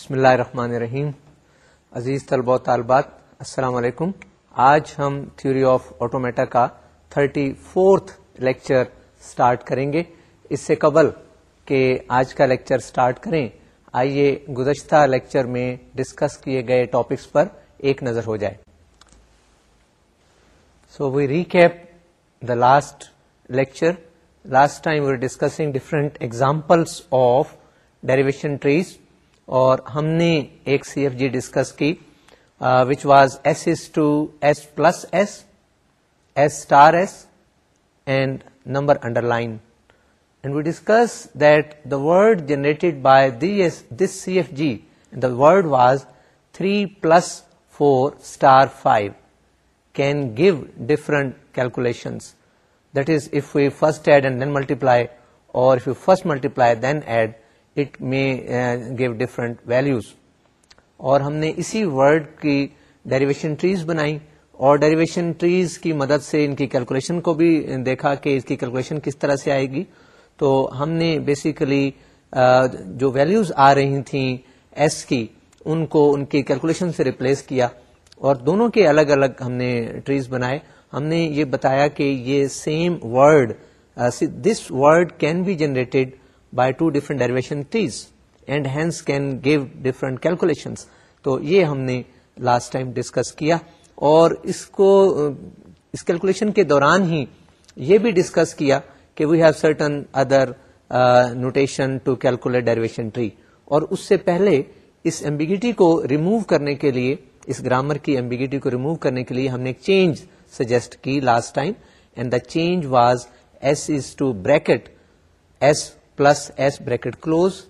بسم اللہ الرحمن الرحیم. عزیز طلبہ و طالبات، السلام علیکم. آج ہم تھیوری آف آٹومیٹا کا تھرٹی فورتھ لیکچر سٹارٹ کریں گے. اس سے قبل کہ آج کا لیکچر سٹارٹ کریں، آئیے گزشتہ لیکچر میں ڈسکس کیے گئے ٹاپکس پر ایک نظر ہو جائے. So we recap the last lecture last time we discussing different examples of derivation trees اور ہم نے ایک سی ایف جی ڈسکس کی which was S is to S plus S S star S and number underline and we discuss that the word generated by this C F G the word was three plus four star five can give different calculations that is if you first add and then multiply اور if you first multiply then add it may give different values اور ہم نے اسی word کی derivation trees بنائی اور derivation trees کی مدد سے ان کی کیلکولیشن کو بھی دیکھا کہ اس کی کیلکولیشن کس طرح سے آئے گی۔ تو ہم نے بیسیکلی جو ویلوز آ رہی تھیں ایس کی، ان کو ان کی کیلکولیشن سے ریپلیس کیا اور دونوں کے الگ الگ ہم نے ٹریز بنائے۔ ہم نے یہ بتایا کہ یہ same word this word can be generated by two different derivation trees and hence can give different calculation تو یہ ہم نے لاسٹ ٹائم ڈسکس کیا اور اس کو اس کیلکولیشن کے دوران ہی یہ بھی ڈسکس کیا کہ we have certain other notation to calculate derivation tree اور اس سے پہلے اس ایمبیگیٹی کو ریموو کرنے کے لیے، اس گرامر کی ایمبیگیٹی کو ریموو کرنے کے لیے ہم نے ایک چینج سجیسٹ کی last time and the change was S is to bracket S plus S bracket close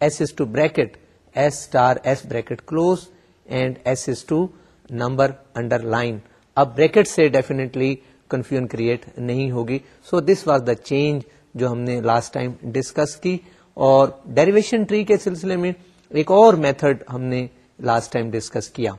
S is to bracket S star S bracket close and S is to number underline اب bracket سے definitely confusion create نہیں ہوگی سو this was the change جو ہم نے last time discuss کی اور derivation tree کے سلسلے میں ایک اور میتھڈ ہم نے لاسٹ ٹائم ڈسکس کیا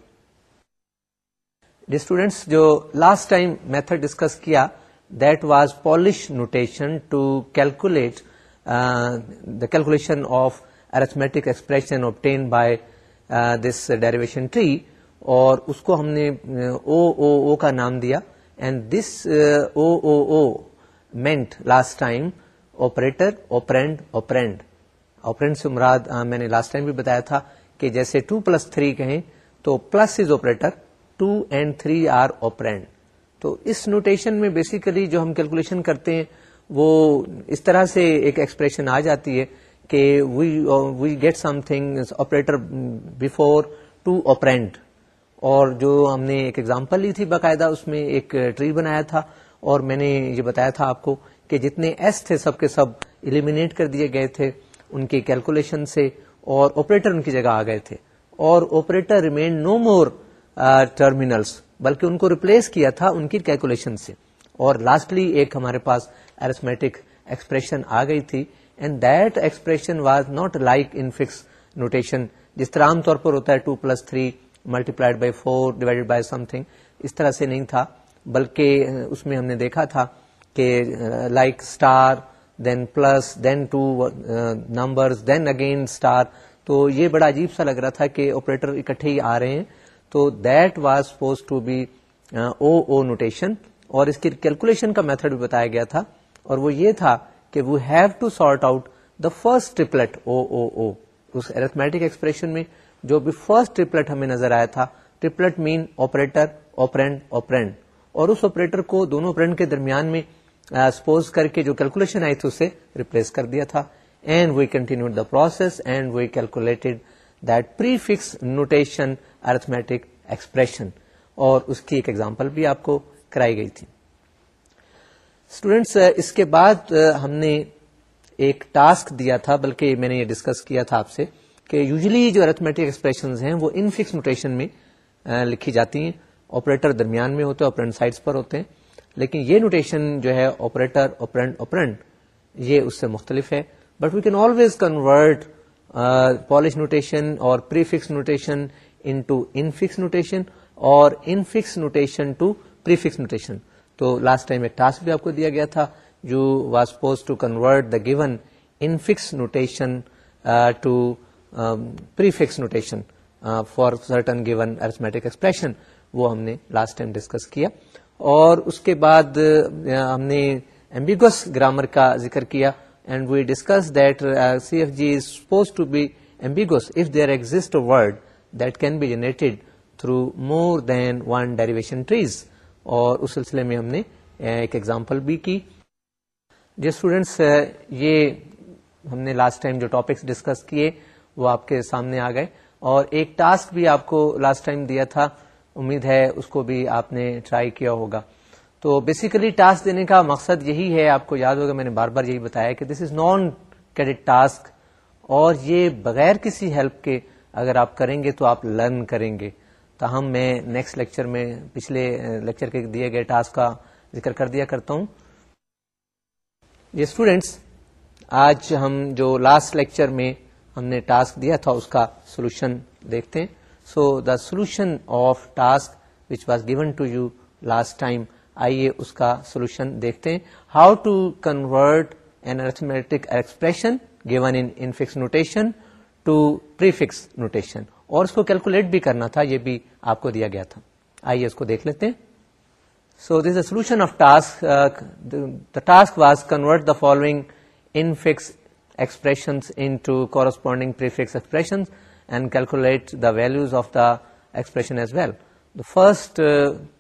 اسٹوڈینٹس جو لاسٹ ٹائم میتھڈ ڈسکس کیا that was Polish notation to calculate the calculation of arithmetic expression obtained by this derivation tree اور اس کو ہم نے او او او کا نام دیا and this O O O meant last time operator operand operand operand سے مراد uh, میں نے لاسٹ ٹائم بھی بتایا تھا کہ جیسے ٹو پلس تھری کہیں تو plus is operator two and three are operand تو اس نوٹیشن میں بیسیکلی جو ہم کیلکولیشن کرتے ہیں وہ اس طرح سے ایک ایکسپریشن آ جاتی ہے کہ we get something operator before two operand اور جو ہم نے ایک ایگزامپل لی تھی باقاعدہ، اس میں ایک ٹری بنایا تھا، اور میں نے یہ بتایا تھا آپ کو کہ جتنے ایس تھے، سب کے سب ایلیمینیٹ کر دیے گئے تھے ان کی کیلکولیشن سے، اور آپریٹر ان کی جگہ آ گئے تھے۔ اور operator remain no more terminals بلکہ ان کو ریپلیس کیا تھا ان کی کیلکولیشن سے۔ اور لاسٹلی ایک ہمارے پاس ارسمیٹک ایکسپریشن آ گئی تھی and that expression was not like infix notation جس طرح عام طور پر ہوتا ہے two plus three multiplied by four divided by something اس طرح سے نہیں تھا، بلکہ اس میں ہم نے دیکھا تھا کہ like star then plus then two number then again star تو یہ بڑا عجیب سا لگ رہا تھا کہ آپریٹر اکٹھے ہی آ رہے ہیں۔ تو that was suppose to be O O notation اور اس کی کیلکولیشن کا میتھڈ بھی بتایا گیا تھا۔ اور وہ یہ تھا کہ we have to sort out the first triplet O O O us arithmetic expression میں جو بھی فرسٹ ٹریپلٹ ہمیں نظر آیا تھا ٹریپلٹ مین آپریٹر اوپرینڈ اوپرینڈ اور اس آپریٹر کو دونوں اوپرینڈ کے درمیان میں سپوز کر کے جو کیلکولیشن آئی تھی اسے ریپلیس کر دیا تھا. And we continue the process and we calculated that prefix notation arithmetic expression اور اس کی ایک ایگزامپل بھی آپ کو کرائی گئی تھی. اسٹوڈینٹس اس کے بعد ہم نے ایک ٹاسک دیا تھا بلکہ میں نے یہ ڈسکس کیا تھا آپ سے کہ یوزلی جو ارتھمیٹک ایکسپریشن ہیں وہ ان فکس نوٹیشن میں لکھی جاتی ہیں آپریٹر درمیان میں ہوتے ہیں آپرینٹ سائڈس پر ہوتے ہیں لیکن یہ نوٹیشن جو ہے آپریٹر اوپرینٹ اوپرینٹ یہ اس سے مختلف ہے but we can always convert Polish notation اور prefix notation into infix notation اور infix notation to prefix notation تو لاسٹ ٹائم ایک ٹاسک بھی آپ کو دیا گیا تھا جو was pose to convert the given infix notation to prefix notation for certain given arithmetic expression وہ ہم نے لاسٹ ٹائم ڈسکس کیا اور اس کے بعد uh, ہم نے ایمبیگس گرامر کا ذکر کیا and we discuss that C F G is suppose to be ambiguous if there exist word that can be generated through more than one derivation trees اور اس سلسلے میں ہم نے ایک ایگزامپل بھی کی۔ جو اسٹوڈینٹس یہ ہم نے لاسٹ ٹائم جو ٹاپکس ڈسکس کیے، وہ آپ کے سامنے آ گئے۔ اور ایک ٹاسک بھی آپ کو لاسٹ ٹائم دیا تھا۔ امید ہے اس کو بھی آپ نے ٹرائی کیا ہوگا۔ تو بیسیکلی ٹاسک دینے کا مقصد یہی ہے، آپ کو یاد ہوگا، میں نے بار بار یہی بتایا کہ this is non credit task اور یہ بغیر کسی ہیلپ کے اگر آپ کریں گے تو آپ لرن کریں گے۔ تاہم میں نیکسٹ لیکچر میں پچھلے لیکچر کے دیے گئے ٹاسک کا ذکر کر دیا کرتا ہوں۔ یہ اسٹوڈینٹس آج ہم جو لاسٹ لیکچر میں ہم نے ٹاسک دیا تھا، اس کا سولوشن دیکھتے ہیں۔ So the solution of task which was given to you last time آئیے اس کا سولوشن دیکھتے ہیں۔ How to convert an arithmetic expression given infix notation to prefix notation اور اس کو کیلکولیٹ بھی کرنا تھا، یہ بھی آپ کو دیا گیا تھا۔ آئیے اس کو دیکھ لیتے ہیں۔ So this a solution of task the task was convert the following infix expression into corresponding expression and calculate the values of the expression as well the first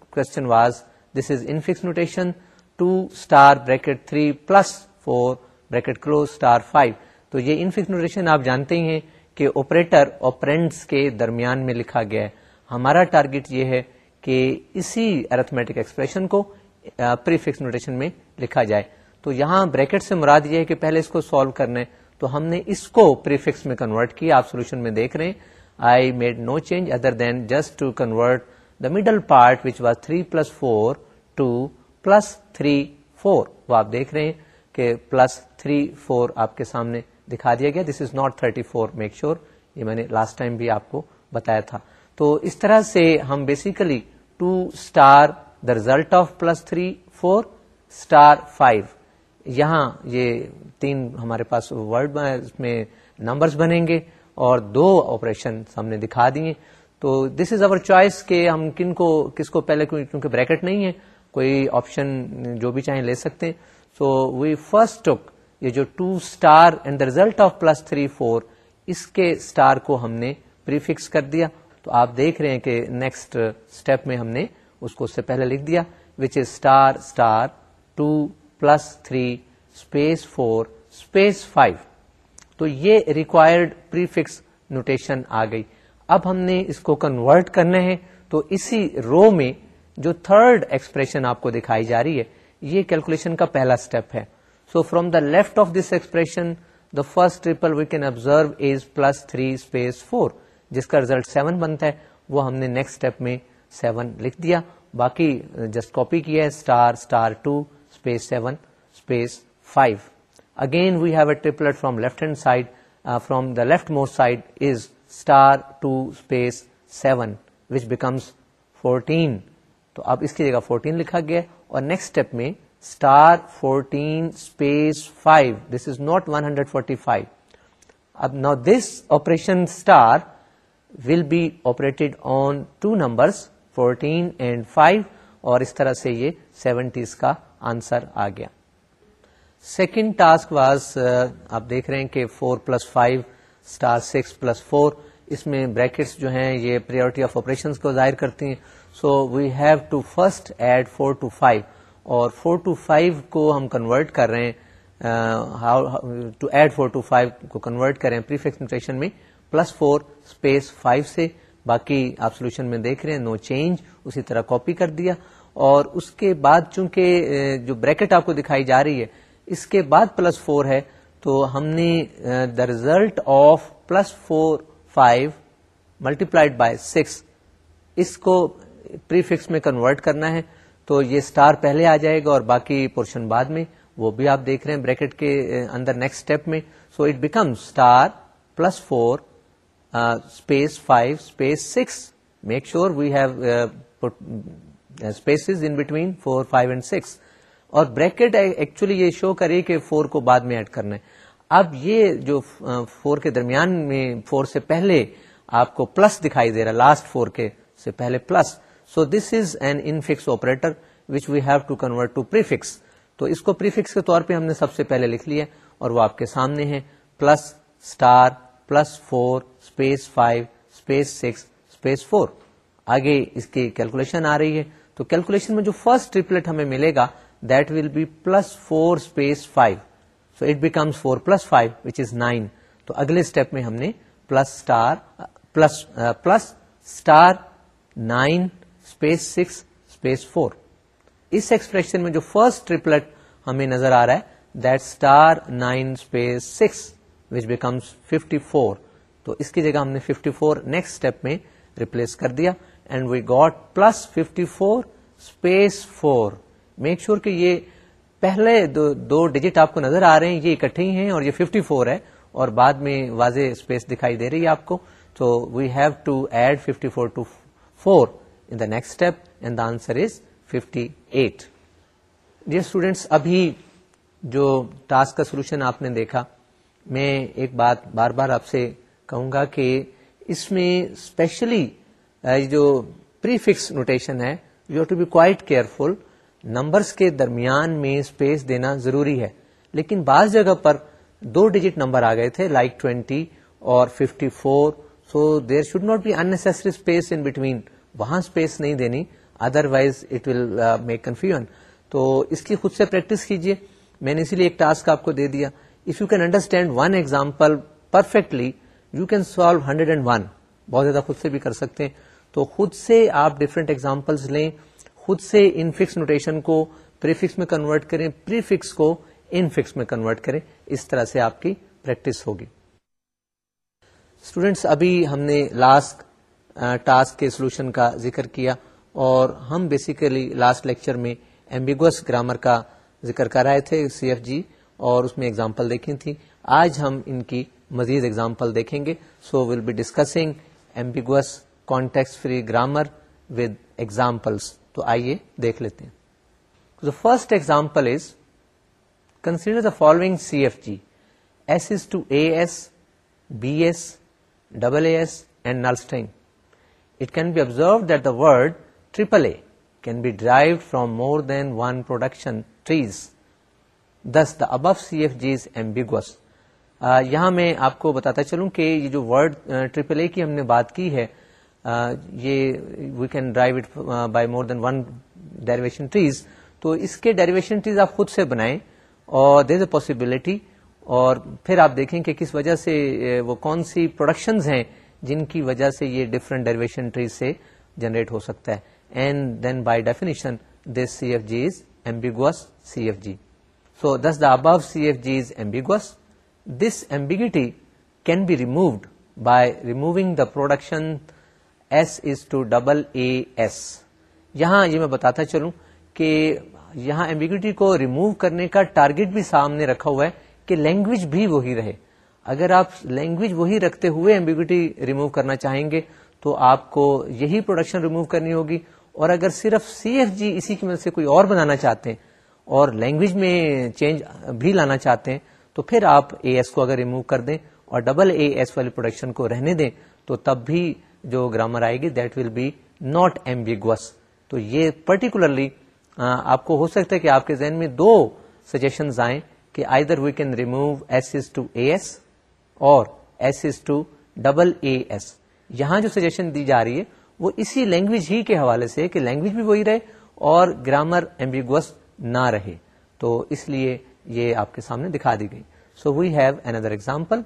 question was this is infix notation two star bracket three plus four bracket close star five تو یہ infix notation آپ جانتے ہی ہیں کہ operator apprentice کے درمیان میں لکھا گیا ہے۔ ہمارا ٹارگیٹ یہ ہے کہ اسی ارتھمیٹک ایکسپریشن کو پریفکس نوٹیشن میں لکھا جائے۔ تو یہاں بریکٹ سے مراد یہ ہے کہ پہلے اس کو سالو کرنے تو ہم نے اس کو پریفکس میں کنورٹ کیا، آپ سولوشن میں دیکھ رہے ہیں۔ I made no change other than just to convert the middle part which was three plus four to plus three four وہ آپ دیکھ رہے ہیں کہ پلس تھری فور آپ کے سامنے دکھا دیا گیا۔ This is not thirty four make sure یہ میں نے لاسٹ ٹائم بھی آپ کو بتایا تھا۔ تو اس طرح سے ہم basically two star the result of plus three four star five یہاں یہ تین ہمارے پاس ورڈ میں نمبرز بنیں گے اور دو آپریشن ہم نے دکھا دیے تو دس از اوور چوائس کہ ہم کن کو کس کو پہلے کیونکہ بریکٹ نہیں ہے۔ کوئی آپشن جو بھی چاہیں لے سکتے ہیں۔ سو وی فرسٹ ٹک یہ جو two star and the result of plus three four اس کے اسٹار کو ہم نے پریفکس کر دیا۔ تو آپ دیکھ رہے ہیں کہ نیکسٹ اسٹیپ میں ہم نے اس کو اس سے پہلے لکھ دیا which is star star two plus three space four space five تو یہ ریکوائرڈ پریفکس نوٹیشن آ گئی۔ اب ہم نے اس کو کنورٹ کرنا ہے۔ تو اسی رو میں جو تھرڈ ایکسپریشن آپ کو دکھائی جا رہی ہے، یہ کیلکولیشن کا پہلا اسٹیپ ہے۔ So from the left of this expression the first triple we can observe is plus three space four جس کا ریزلٹ سیون بنتا ہے وہ ہم نے نیکسٹ اسٹیپ میں سیون لکھ دیا باقی uh, جسٹ کاپی کیا ہے star star two space 7, space 5. Again we have a triplet from left hand side, uh, from the leftmost side is star 2 space 7 which becomes 14. تو اب اس کی جگہ 14 لکھا گیا اور نیکسٹ اسٹیپ میں star 14 space 5 this is not 145 اب نا this operation star will be operated on two numbers 14 and 5 اور اس طرح سے یہ سیونٹیز کا آنسر آ گیا سیکنڈ ٹاسک واز آپ دیکھ رہے ہیں کہ four plus five star six plus four اس میں بریکٹس جو ہیں یہ پریورٹی آف آپریشن کو ظاہر کرتی ہیں so we have to first add four to five اور فور ٹو فائیو کو ہم کنورٹ کر رہے ہیں to add four to five کو کنورٹ کر رہے ہیں پریفکس نوٹیشن میں پلس فور اسپیس فائیو سے، باقی آپ سولوشن میں دیکھ رہے ہیں نو چینج اسی طرح کاپی کر دیا۔ اور اس کے بعد چونکہ جو بریکٹ آپ کو دکھائی جا رہی ہے، اس کے بعد پلس فور ہے، تو ہم نے the result of plus four five multiplied by six اس کو پریفکس میں کنورٹ کرنا ہے۔ تو یہ اسٹار پہلے آ جائے گا اور باقی پورشن بعد میں، وہ بھی آپ دیکھ رہے ہیں بریکٹ کے اندر نیکسٹ اسٹیپ میں۔ So it become star plus four space five space six make sure we have spaces in between four five and six اور بریکٹ ایکچولی یہ شو کرے کہ فور کو بعد میں ایڈ کرنا ہے۔ اب یہ جو فور کے درمیان میں فور سے پہلے آپ کو پلس دکھائی دے رہا لاسٹ فور کے سے پہلے plus so this is an infix operator which we have to convert to prefix تو اس کو پریفکس کے طور پہ ہم نے سب سے پہلے لکھ لیا اور وہ آپ کے سامنے ہے plus star plus four space five space six space four آگے اس کی کیلکولیشن آ رہی ہے. تو کیلکولیشن میں جو فرسٹ ٹریپلٹ ہمیں ملے گا that will be plus four space five so it becomes four plus five which is nine تو اگلے اسٹیپ میں ہم نے plus star plus plus star nine space six space four اس ایکسپریشن میں جو فرسٹ ٹریپلٹ ہمیں نظر آ رہا ہے that star nine space six which becomes fifty four تو اس کی جگہ ہم نے ففٹی فور نیکسٹ اسٹیپ میں ریپلیس کر دیا and we got plus fifty four space four make sure کہ یہ پہلے دو دو ڈیجٹ آپ کو نظر آ رہے ہیں، یہ اکٹھے ہی ہیں اور یہ ففٹی فور ہے، اور بعد میں واضح اسپیس دکھائی دے رہی ہے آپ کو. تو we have to add fifty four to four in the next step and the answer is fifty eight dear students ابھی جو ٹاسک کا سولوشن آپ نے دیکھا میں ایک بات بار بار آپ سے کہوں گا کہ اس میں اسپیشلی جو پری فکس نوٹیشن ہے you have to be quite careful numbers کے درمیان میں اسپیس دینا ضروری ہے لیکن بعض جگہ پر دو ڈیجٹ نمبر آ گئے تھے لائک ٹوینٹی اور fifty four so there should not be unnecessary space in between وہاں اسپیس نہیں دینی otherwise it will make confusion تو اس کی خود سے پریکٹس کیجیے میں نے اسی لیے ایک ٹاسک آپ کو دے دیا۔ If you can understand one example perfectly you can solve hundred and one بہت زیادہ خود سے بھی کر سکتے ہیں۔ تو خود سے آپ ڈفرینٹ ایگزامپلس لیں۔ خود سے ان فکس نوٹیشن کو پریفکس میں کنورٹ کریں۔ پریفکس کو ان فکس میں کنورٹ کریں۔ اس طرح سے آپ کی پریکٹس ہوگی۔ اسٹوڈینٹس ابھی ہم نے لاسٹ ٹاسک کے سولوشن کا ذکر کیا اور ہم بیسیکلی لاسٹ لیکچر میں ایمبیگوس گرامر کا ذکر کر رہے تھے سی ایف جی اور اس میں اگزامپل دیکھی تھی۔ آج ہم ان کی مزید اگزامپل دیکھیں گے۔ So will be discussing ambiguous context free grammar with examples تو آئیے دیکھ لیتے ہیں۔ The first example is consider the following C F G S is to A S B S double A S and null string it can be observe that the word triple A can be drive from more than one production trees this the above C F G is ambiguous یہاں میں آپ کو بتاتا چلوں کہ یہ جو word triple اے کی ہم نے بات کی ہے یہ we can drive it by more than one derivation trees تو اس کے ڈیریویشن ٹریز آپ خود سے بنائیں اور دیر از اے پاسبلٹی اور پھر آپ دیکھیں کہ کس وجہ سے وہ کون سی پروڈکشنز ہیں جن کی وجہ سے یہ ڈفرنٹ ڈیریویشن ٹریز سے جنریٹ ہو سکتا ہے. And then by definition this C F G is ambiguous C F G so this the above C F G is ambiguous this ambiguity can be removed by removing the production S is to double A S یہاں یہ میں بتاتا چلوں کہ یہاں ambiguity کو remove کرنے کا ٹارگیٹ بھی سامنے رکھا ہوا ہے کہ لینگویج بھی وہی رہے. اگر آپ لینگویج وہی رکھتے ہوئے ایمبیگوٹی ریموو کرنا چاہیں گے، تو آپ کو یہی پروڈکشن ریموو کرنی ہوگی۔ اور اگر صرف سی ایف جی اسی کی مدد سے کوئی اور بنانا چاہتے ہیں اور لینگویج میں چینج بھی لانا چاہتے ہیں، تو پھر آپ اے ایس کو اگر ریموو کر دیں اور ڈبل اے ایس والی پروڈکشن کو رہنے دیں، تو تب بھی جو گرامر آئے گی that will be not ambiguous تو یہ پرٹیکولرلی آپ کو ہو سکتا ہے کہ آپ کے ذہن میں دو سجیشن آئیں کہ either we can remove S is to A S اور S is to double A S یہاں جو سجیشن دی جا رہی ہے، وہ اسی لینگویج ہی کے حوالے سے کہ لینگویج بھی وہی رہے اور گرامر ایمبیگوس نہ رہے۔ تو اس لیے یہ آپ کے سامنے دکھا دی گئی۔ So we have another example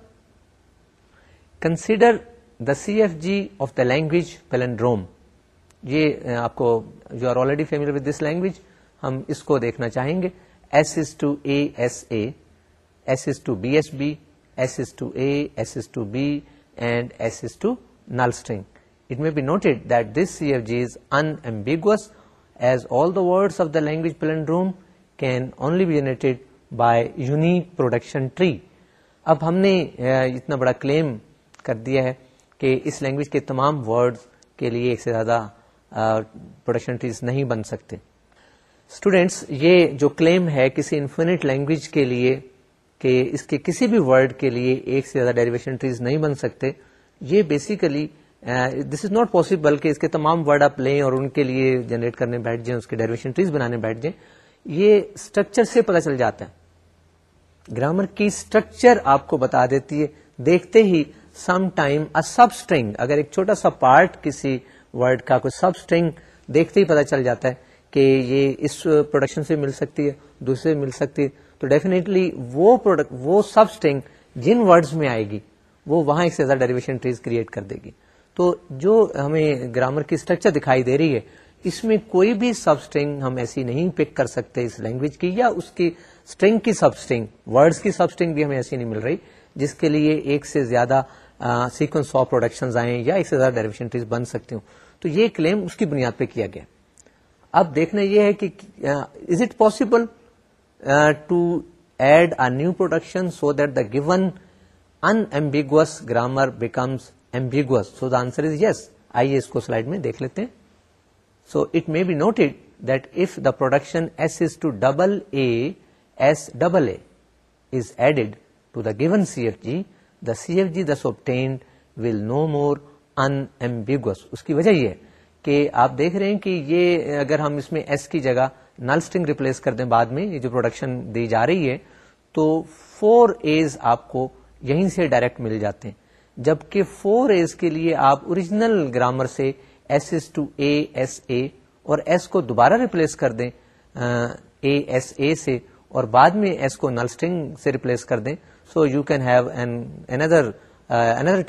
consider the C F G of the language palindrome یہ آپ کو you are already familiar with this language ہم اس کو دیکھنا چاہیں گے۔ S is to A S A S is to B S B S is to A S is to B and S is to null string it may be noted that this C F G is in as all the word of the language palindrome can only be generated by unique production tree اب ہم نے اتنا بڑا کلیم کر دیا ہے کہ اس language کے تمام ورڈ کے لیے ایک سے زیادہ پروڈکشن ٹریز نہیں بن سکتے۔ اسٹوڈینٹس یہ جو کلیم ہے کسی انفینٹ لینگویج کے لیے کہ اس کے کسی بھی ورڈ کے لیے ایک سے زیادہ ڈیریویشن ٹریز نہیں بن سکتے۔ یہ basically this is not possible کہ اس کے تمام ورڈ آپ لیں اور ان کے لیے جنریٹ کرنے بیٹھ جائیں، اس کے ڈیریویشن ٹریز بنانے بیٹھ جائیں۔ یہ اسٹرکچر سے پتہ چل جاتا ہے۔ گرامر کی اسٹرکچر آپ کو بتا دیتی ہے۔ دیکھتے ہی سم ٹائم سب اسٹرنگ اگر ایک چھوٹا سا پارٹ کسی ورڈ کا کوئی سب اسٹرنگ دیکھتے ہی پتا چل جاتا ہے کہ یہ اس پروڈکشن سے مل سکتی ہے، دوسرے مل سکتی ہے۔ تو ڈیفینیٹلی وہ پروڈکٹ وہ سب اسٹرنگ جن ورڈز میں آئے گی، وہ وہاں ایک سے زیادہ ڈیریویشن ٹریز کریٹ کر دے گی۔ تو جو ہمیں گرامر کی اسٹرکچر دکھائی دے رہی ہے، اس میں کوئی بھی سب اسٹرنگ ہم ایسی نہیں پک کر سکتے اس لینگویج کی، یا اس کی اسٹرنگ کی سب اسٹرنگ ورڈز کی سب اسٹرنگ بھی ہمیں ایسی نہیں مل رہی، جس کے لیے ایک سے زیادہ سیکوینس آف پروڈکشن آئیں یا ایک سے زیادہ ڈائریویشن ٹریز بن سکتے ہوں۔ تو یہ کلیم اس کی بنیاد پہ کیا گیا۔ اب دیکھنا یہ ہے کہ is it possible to add a new production so that the given unambiguous grammar becomes ambiguous so the answer is yes آئیے اس کو سلائڈ میں دیکھ لیتے ہیں so it may be noted that if the production S is to double A S double A is added to the given C F G the C F G this obtained will no more in اس کی وجہ یہ ہے کہ آپ دیکھ رہے ہیں کہ یہ اگر ہم اس میں ایس کی جگہ نل اسٹنگ ریپلیس کر دیں بعد میں، یہ جو پروڈکشن دی جا رہی ہے، تو فور ایز آپ کو یہیں سے ڈائریکٹ مل جاتے ہیں۔ جبکہ فور ایز کے لیے آپ اوریجنل گرامر سے S S to A S A اور ایس کو دوبارہ ریپلیس کر دیں اے ایس اے سے اور بعد میں ایس کو نل اسٹنگ سے ریپلیس کر دیں۔ So you can have another another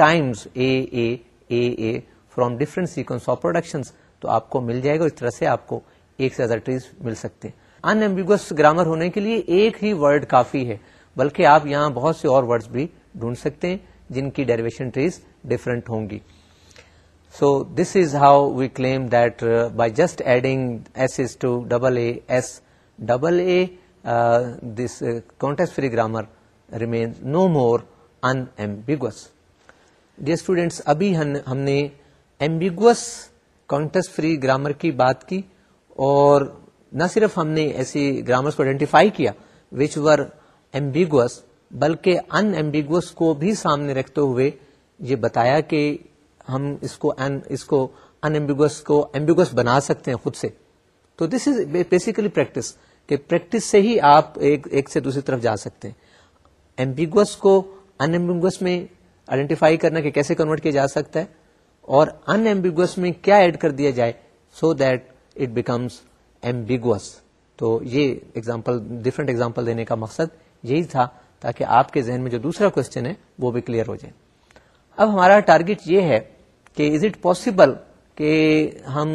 a a a a from different sequence of production تو آپ کو مل جائے گا۔ اس طرح سے آپ کو ایک سے زیادہ ٹریز مل سکتے ہیں۔ ان ایمبیگوس گرامر ہونے کے لیے ایک ہی ورڈ کافی ہے، بلکہ آپ یہاں بہت سے اور ورڈز بھی ڈھونڈ سکتے ہیں جن کی ڈیریویشن ٹریز ڈفرنٹ ہوں گی۔ So this is how we claim that by just adding S is to double A S double A this context free grammar remain no more unambiguous dear students ابھی ہم نے ambiguous context free grammar کی بات کی اور نہ صرف ہم نے ایسی گرامرس کو آئیڈینٹیفائی کیا وچ ور ایمبیگوس بلکہ ان ایمبیگوس کو بھی سامنے رکھتے ہوئے یہ بتایا کہ ہم اس کو اس کو ان ایمبیگوس کو ایمبیگوس بنا سکتے ہیں خود سے۔ تو دس از بیسیکلی پریکٹس کہ پریکٹس سے ہی آپ ایک ایک سے دوسری طرف جا سکتے ہیں۔ ایمبیگوس کو ان ایمبیگوس میں آئیڈینٹیفائی کرنا کہ کیسے کنورٹ کیا جا سکتا ہے اور ان ایمبیگوس میں کیا ایڈ کر دیا جائے so that it becomes ambiguous تو یہ ایگزامپل ڈفرنٹ ایگزامپل دینے کا مقصد یہی تھا تاکہ آپ کے ذہن میں جو دوسرا کوشچن ہے وہ بھی کلیئر ہو جائے۔ اب ہمارا ٹارگیٹ یہ ہے کہ از اٹ پاسبل کہ ہم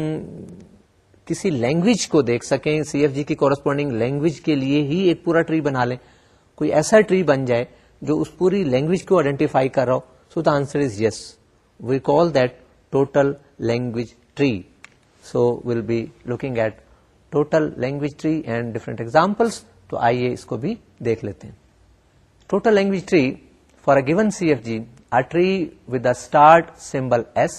کسی لینگویج کو دیکھ سکیں سی ایف جی کی کورسپونڈنگ لینگویج کے لیے ہی ایک پورا ٹری بنا لیں۔ کوئی ایسا ٹری بن جائے جو اس پوری لینگویج کو آئیڈینٹیفائی کر رہا ہو۔ So the answer is yes we call that total language tree so will be looking at total language tree and different examples تو آئیے اس کو بھی دیکھ لیتے ہیں total language tree for a given C F G a tree with the start symbol S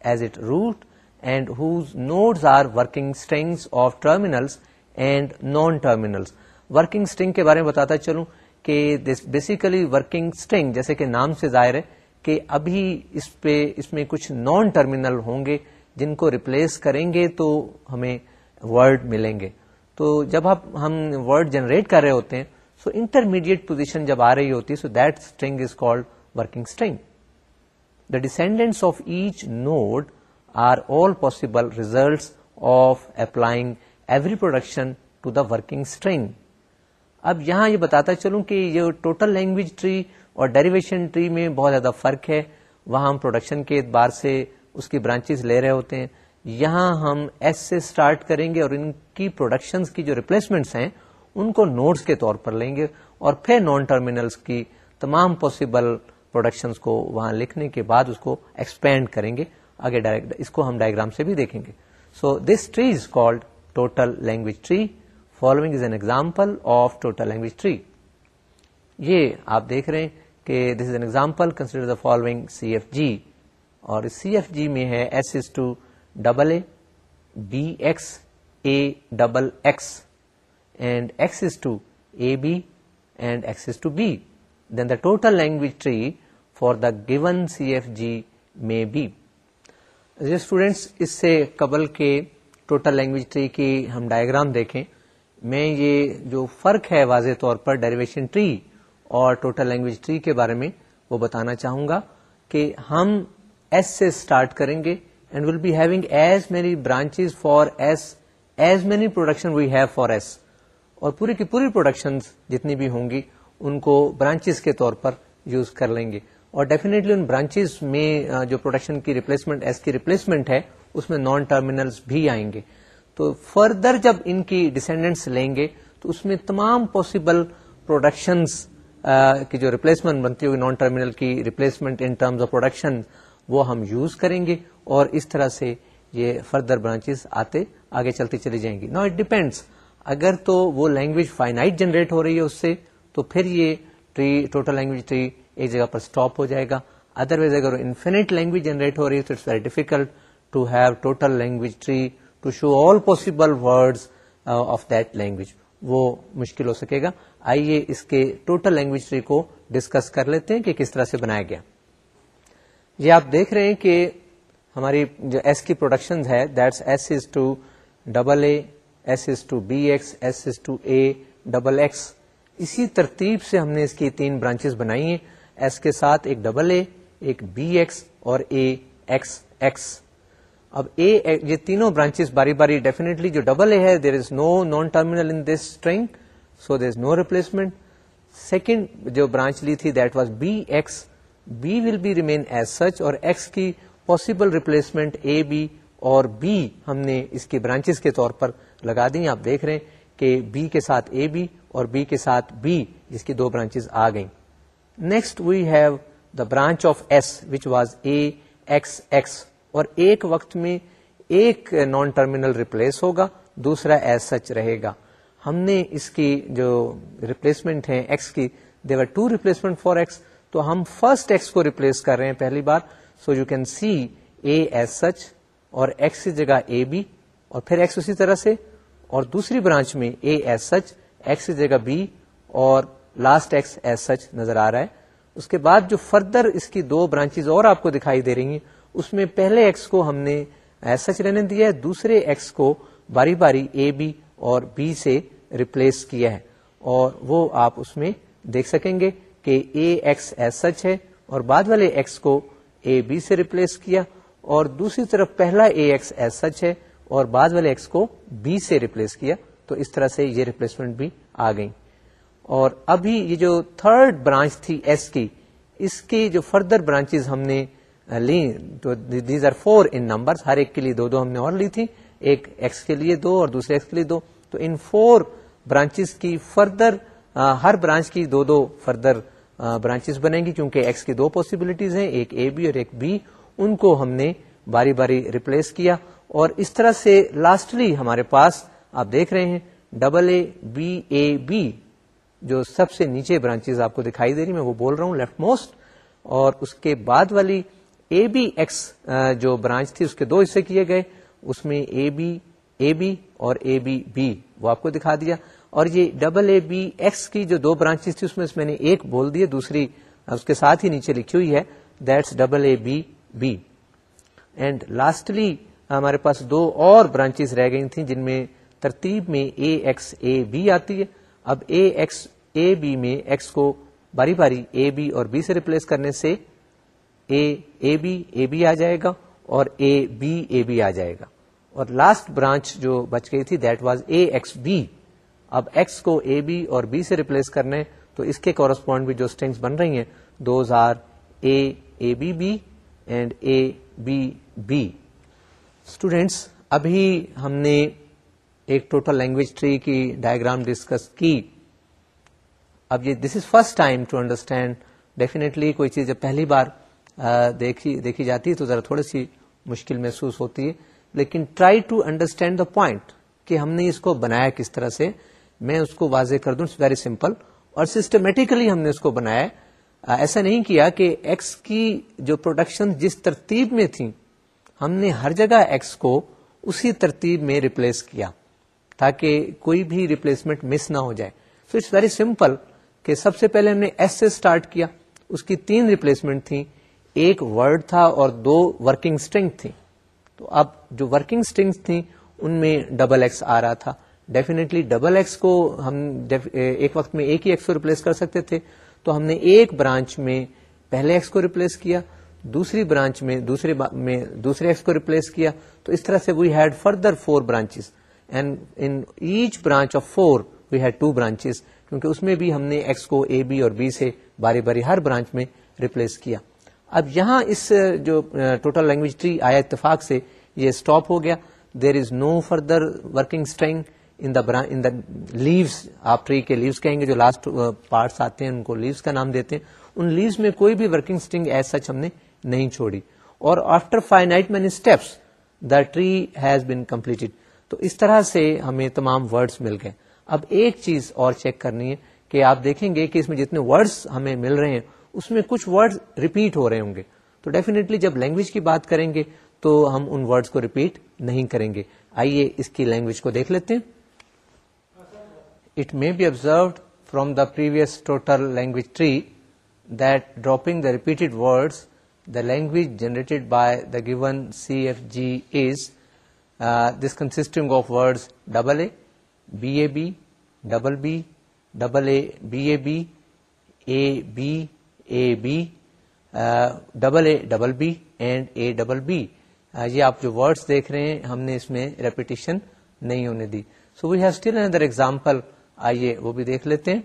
as it root and whose nodes are working strings of terminals and non terminals working string کے بارے میں بتاتا چلوں کہ basically working string جیسے کہ نام سے ظاہر ہے کہ ابھی اس پہ اس میں کچھ نان ٹرمینل ہوں گے جن کو ریپلیس کریں گے تو ہمیں ورڈ ملیں گے۔ تو جب آپ ہم ورڈ جنریٹ کر رہے ہوتے ہیں سو انٹرمیڈیٹ پوزیشن جب آ رہی ہوتی ہے so that string is called working string the descendants of each node are all possible results of applying every production to the working string اب یہاں یہ بتاتا چلوں کہ یہ ٹوٹل لینگویج ٹری اور ڈیریویشن ٹری میں بہت زیادہ فرق ہے۔ وہاں ہم پروڈکشن کے اعتبار سے اس کی برانچز لے رہے ہوتے ہیں۔ یہاں ہم ایس سے اسٹارٹ کریں گے اور ان کی پروڈکشن کی جو ریپلیسمنٹس ہیں، ان کو نوٹس کے طور پر لیں گے اور پھر نان ٹرمینلس کی تمام پاسبل پروڈکشنس کو وہاں لکھنے کے بعد اس کو ایکسپینڈ کریں گے۔ آگے ڈائریکٹ اس کو ہم ڈائگرام سے بھی دیکھیں گے۔ So this tree is called total language tree following is an example of total language tree یہ آپ دیکھ رہے ہیں کہ this is an example consider the following C F G اور سی ایف جی میں ہے S is to double A, B X, A double X, and X is to A B and x is to b. Then the total language tree for the given CFG may be. Students اس سے قبل کے total language tree کی ہم diagram دیکھیں میں یہ جو فرق ہے واضح طور پر ڈیریویشن ٹری اور ٹوٹل لینگویج ٹری کے بارے میں وہ بتانا چاہوں گا کہ ہم ایس سے اسٹارٹ کریں گے and will be having as many branch for S as many production we have for S اور پوری کی پوری پروڈکشن جتنی بھی ہوں گی، ان کو برانچز کے طور پر یوز کر لیں گے۔ اور ڈیفینیٹلی ان برانچز میں جو پروڈکشن کی ریپلیسمنٹ ایس کی ریپلیسمنٹ ہے، اس میں نان ٹرمینلس بھی آئیں گے۔ تو فردر جب ان کی ڈسینڈنٹس لیں گے، تو اس میں تمام پاسبل پروڈکشنس کی جو ریپلیسمنٹ بنتی ہوگی نان ٹرمینل کی replacement in terms of production وہ ہم یوز کریں گے اور اس طرح سے یہ فردر برانچز آتے، آگے چلتی چلی جائیں گی نا اٹ ڈیپینڈس اگر تو وہ لینگویج فائنائٹ جنریٹ ہو رہی ہے اس سے، تو پھر یہ ٹری ٹوٹل لینگویج ٹری ایک جگہ پر اسٹاپ ہو جائے گا۔ ادر وائز اگر انفینٹ لینگویج جنریٹ ہو رہی ہے تو it's very difficult to have total language tree to show all possible word of that language وہ مشکل ہو سکے گا۔ آئیے اس کے ٹوٹل لینگویج ٹری کو ڈسکس کر لیتے ہیں کہ کس طرح سے بنایا گیا۔ یہ آپ دیکھ رہے ہیں کہ ہماری جو ایس کی پروڈکشن ہے that's S is to double A S is to B X S is to A double X اسی ترتیب سے ہم نے اس کی تین برانچز بنائی ہیں. ایس کے ساتھ ایک ڈبل اے ایک بی ایکس اور اے ایکس ایکس اب اے یہ تینوں برانچز باری باری ڈیفینیٹلی جو ڈبل اے ہے there is no non terminal in this string so there is no replacement second جو برانچ لی تھی that was B X B will be remain as such اور ایکس کی پاسبل ریپلیسمنٹ اے بی اور B ہم نے اس کی branches کے طور پر لگا دی آپ دیکھ رہے ہیں کہ بی کے ساتھ اے بی اور بی کے ساتھ بی جس کی دو برانچز آ گئیں۔ Next we have the branch of S which was A X X اور ایک وقت میں ایک نان ٹرمینل ریپلیس ہوگا، دوسرا ایس سچ رہے گا۔ ہم نے اس کی جو ریپلیسمنٹ ہے ایکس کی their two replacement for X تو ہم فرسٹ ایکس کو ریپلیس کر رہے ہیں پہلی بار. So you can see A S such اور ایکس کی جگہ اے بی اور پھر ایکس اسی طرح سے. اور دوسری برانچ میں اے ایس سچ ایکس کی جگہ بی اور لاسٹ ایکس ایز سچ نظر آ رہا ہے. اس کے بعد جو فردر اس کی دو برانچز اور آپ کو دکھائی دے رہی ہیں، اس میں پہلے ایکس کو ہم نے ایز سچ رہنے دیا ہے، دوسرے ایکس کو باری باری اے بی اور بی سے ریپلیس کیا ہے. اور وہ آپ اس میں دیکھ سکیں گے. کہ اے ایکس ایز سچ ہے اور بعد والے ایکس کو اے بی سے ریپلیس کیا اور دوسری طرف پہلا اے ایکس ایز سچ ہے اور بعد والے ایکس کو بی سے ریپلیس کیا تو اس طرح سے یہ ریپلیسمنٹ بھی آ گئی اور ابھی یہ جو تھرڈ برانچ تھی ایس کی، اس کی جو فردر برانچز ہم نے لی تو these are four in number ہر ایک کے لیے دو دو ہم نے اور لی تھی، ایک ایکس کے لیے دو اور دوسرے ایکس کے لیے دو۔ تو ان فور برانچز کی فردر ہر برانچ کی دو دو فردر برانچز بنیں گی کیونکہ ایکس کی دو پاسبلٹیز ہیں، ایک اے بی اور ایک بی ان کو ہم نے باری باری ریپلیس کیا اور اس طرح سے لاسٹلی ہمارے پاس آپ دیکھ رہے ہیں double A B A B جو سب سے نیچے برانچز آپ کو دکھائی دے رہی میں وہ بول رہا ہوں لیفٹ موسٹ اور اس کے بعد والی اے بی ایکس جو برانچ تھی، اس کے دو حصے کیے گئے، اس میں اے بی اے بی اور اے بی بی وہ آپ کو دکھا دیا۔ اور یہ ڈبل اے بی ایکس کی جو دو برانچز تھی، اس میں میں نے ایک بول دی دوسری اس کے ساتھ ہی نیچے لکھی ہوئی ہے that's double A B B and lastly ہمارے پاس دو اور برانچز رہ گئی تھیں، جن میں ترتیب میں اے ایکس اے بی آتی ہے۔ اب اے ایکس اے بی میں ایکس کو باری باری اے بی اور بی سے ریپلیس کرنے سے اے اے بی اے بی آ جائے گا اور اے بی اے بی آ جائے گا۔ اور لاسٹ برانچ جو بچ گئی تھی that was A X B اب ایکس کو اے بی اور بی سے ریپلیس کرنے، تو اس کے کورسپونڈ بھی جو اسٹینگس بن رہی ہیں those are A A B B and A B B students ابھی ہم نے ایک ٹوٹل لینگویج ٹری کی ڈائگرام ڈسکس کی. اب یہ this is first time to understand definitely کوئی چیز جب پہلی بار دیکھی دیکھی جاتی ہے تو ذرا تھوڑی سی مشکل محسوس ہوتی ہے. لیکن try to understand the point کہ ہم نے اس کو بنایا کس طرح سے. میں اس کو واضح کر دوں اٹس ویری سمپل اور سسٹمیٹیکلی ہم نے اس کو بنایا ایسا نہیں کیا کہ ایکس کی جو پروڈکشن جس ترتیب میں تھی، ہم نے ہر جگہ ایکس کو اسی ترتیب میں ریپلیس کیا تاکہ کوئی بھی ریپلیسمنٹ مس نہ ہو جائے۔ سو اٹس ویری سمپل کہ سب سے پہلے ہم نے ایس سے اسٹارٹ کیا۔ اس کی تین ریپلیسمنٹ تھیں۔ ایک ورڈ تھا اور دو ورکنگ اسٹرنگ تھیں۔ تو اب جو ورکنگ اسٹرنگ تھیں، ان میں ڈبل ایکس آ رہا تھا۔ ڈیفینیٹلی ڈبل ایکس کو ہم ایک وقت میں ایک ہی ایکس کو ریپلیس کر سکتے تھے، تو ہم نے ایک برانچ میں پہلے ایکس کو ریپلیس کیا، دوسری برانچ میں، دوسرے میں دوسرے ایکس کو ریپلیس کیا، تو اس طرح سے we had further four branches and in each branch of four we had two branches کیونکہ اس میں بھی ہم نے ایکس کو اے بی اور بی سے باری باری ہر برانچ میں ریپلیس کیا۔ اب یہاں اس جو ٹوٹل لینگویج ٹری آیا اتفاق سے، یہ اسٹاپ ہو گیا۔ There is no further working string in the in the leaves آپ ٹری کے لیوس کہیں گے، جو لاسٹ پارٹس uh, آتے ہیں، ان کو لیوس کا نام دیتے ہیں، ان لیوس میں کوئی بھی ورکنگ اسٹرنگ ایز سچ ہم نے نہیں چھوڑی۔ اور after finite many steps the tree has been completed تو اس طرح سے ہمیں تمام ورڈس مل گئے۔ اب ایک چیز اور چیک کرنی ہے کہ آپ دیکھیں گے کہ اس میں جتنے ورڈس ہمیں مل رہے ہیں، اس میں کچھ ورڈ ریپیٹ ہو رہے ہوں گے۔ تو ڈیفینیٹلی جب لینگویج کی بات کریں گے، تو ہم ان ورڈس کو ریپیٹ نہیں کریں گے۔ آئیے اس کی لینگویج کو دیکھ لیتے ہیں۔ It may be observed from the previous total language tree that dropping the repeated words the language generated by the given C F G is this consisting of word double A B A B double B double A B A B A B A B double A double B and A double B یہ آپ جو words دیکھ رہے ہیں، ہم نے اس میں ریپیٹیشن نہیں ہونے دی۔ So we have still another example آئیے وہ بھی دیکھ لیتے ہیں۔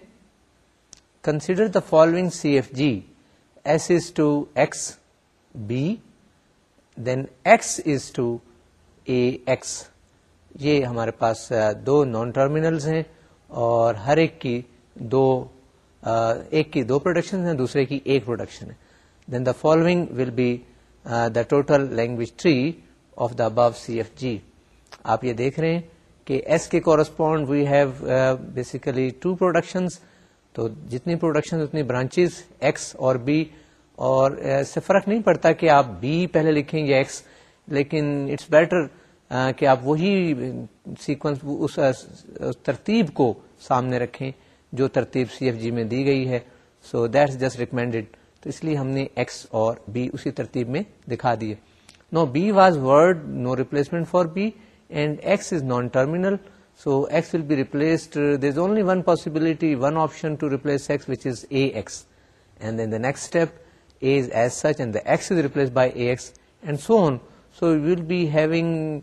Consider the following C F G S is to X B then X is to A X یہ ہمارے پاس دو نان ٹرمینلز ہیں اور ہر ایک کی دو ایک کی دو پروڈکشن ہیں، دوسرے کی ایک پروڈکشن ہے then the following will be the total language tree of the above C F G آپ یہ دیکھ رہے ہیں۔ کہ ایس کے correspond we have basically two productions تو جتنی پروڈکشن اتنی برانچز ایکس اور بی اور uh, اس سے فرق نہیں پڑتا کہ آپ بی پہلے لکھیں یا ایکس لیکن اٹس بیٹر uh, کہ آپ وہی سیکوینس اس ترتیب کو سامنے رکھیں جو ترتیب سی ایف جی میں دی گئی ہے. سو دیٹ جسٹ ریکمینڈیڈ تو اس لیے ہم نے ایکس اور بی اسی ترتیب میں دکھا دیے. No B was word no replacement for B and X is non terminal so X will be replaced there is only one possibility one option to replace X which is A X and then the next step A is as such and the X is replace by A X and so on so you will be having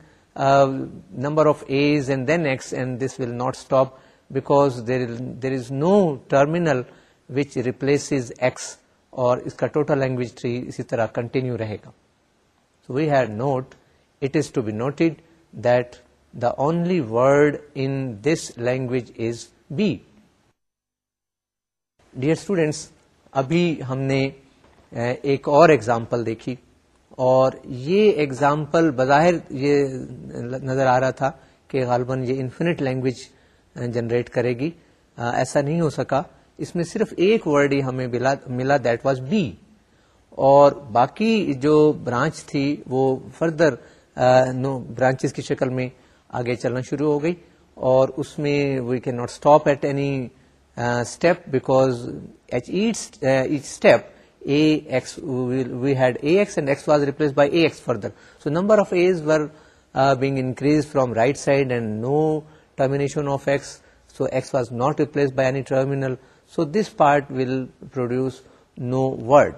number of a's and then X and this will not stop because there is no terminal which replace X اور اس کا total language tree اسی طرح continue رہے گا so we had note it is to be noted that the only word in this language is B dear students ابھی ہم نے ایک اور ایگزامپل دیکھی اور یہ ایگزامپل بظاہر یہ نظر آ رہا تھا کہ غالباً یہ انفینٹ لینگویج جنریٹ کرے گی ایسا نہیں ہو سکا۔ اس میں صرف ایک ورڈ ہی ہمیں ملا دیٹ واز بی اور باقی جو برانچ تھی وہ فردر نو برانچز کی شکل میں آگے چلنا شروع ہو گئی اور اس میں we can not stop at any step because each each step A X we had A X and X was replace by A X further so number of a's were being increase from right side and no termination of X so X was not replace by any terminal so this part will produce no word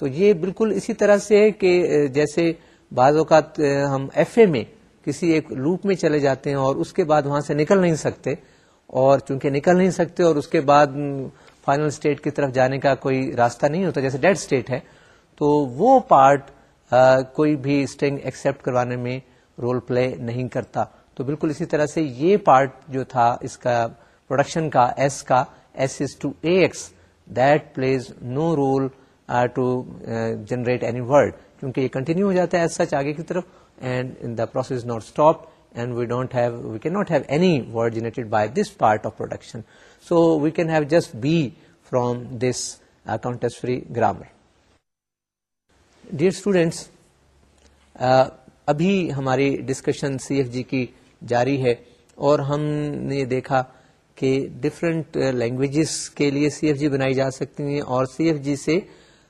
تو یہ بالکل اسی طرح سے ہے کہ جیسے بعض اوقات ہم ایف اے میں کسی ایک لوپ میں چلے جاتے ہیں اور اس کے بعد وہاں سے نکل نہیں سکتے اور چونکہ نکل نہیں سکتے اور اس کے بعد فائنل اسٹیٹ کی طرف جانے کا کوئی راستہ نہیں ہوتا، جیسے ڈیڈ اسٹیٹ ہے، تو وہ پارٹ کوئی بھی اسٹنگ ایکسپٹ کروانے میں رول پلے نہیں کرتا۔ تو بالکل اسی طرح سے یہ پارٹ جو تھا، اس کا پروڈکشن کا، ایس کا، S is to A X, that plays no role to generate any word. کیونکہ یہ کنٹینیو ہو جاتا ہے ایز سچ آگے کی طرف and the process not stop and we don't have we can not have any word generated by this part of production so we can have just B from this context free grammar dear students ابھی ہماری discussion سی F جی کی جاری ہے اور ہم نے یہ دیکھا کہ ڈفرینٹ لینگویجز کے لیے سی ایف جی بنائی جا سکتی ہیں اور سی ایف جی سے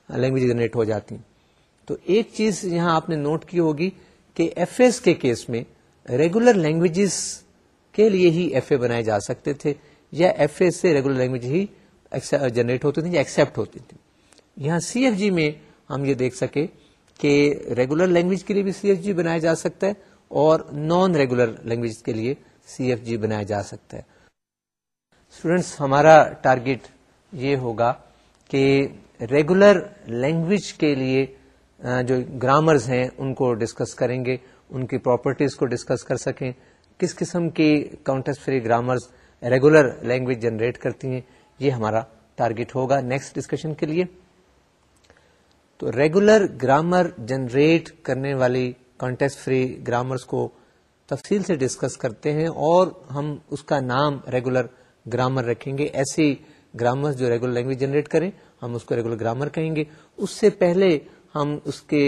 لینگویج جنریٹ ہو جاتی ہیں تو ایک چیز یہاں آپ نے نوٹ کی ہوگی کہ ایف ایس کے کیس میں ریگولر لینگویجز کے لیے ہی ایف اے بنائے جا سکتے تھے یا ایف اے سے ریگولر لینگویج ہی جنریٹ ہوتی تھی یا ایکسپٹ ہوتی تھی یہاں سی ایف جی میں ہم یہ دیکھ سکے کہ ریگولر لینگویج کے لیے بھی سی ایف جی بنایا جا سکتا ہے اور نان ریگولر لینگویج کے لیے سی ایف جی بنایا جا سکتا ہے۔ اسٹوڈینٹس ہمارا ٹارگیٹ یہ ہوگا کہ ریگولر لینگویج کے لیے جو گرامرز ہیں، ان کو ڈسکس کریں گے، ان کی پراپرٹیز کو ڈسکس کر سکیں۔ کس قسم کی context free grammars regular language generate کرتی ہیں، یہ ہمارا ٹارگیٹ ہوگا نیکسٹ ڈسکشن کے لیے۔ تو ریگولر گرامر جنریٹ کرنے والی کانٹیکس فری گرامرس کو تفصیل سے ڈسکس کرتے ہیں اور ہم اس کا نام ریگولر گرامر رکھیں گے۔ ایسی گرامر جو ریگولر لینگویج جنریٹ کریں، ہم اس کو ریگولر گرامر کہیں گے۔ اس سے پہلے ہم اس کے،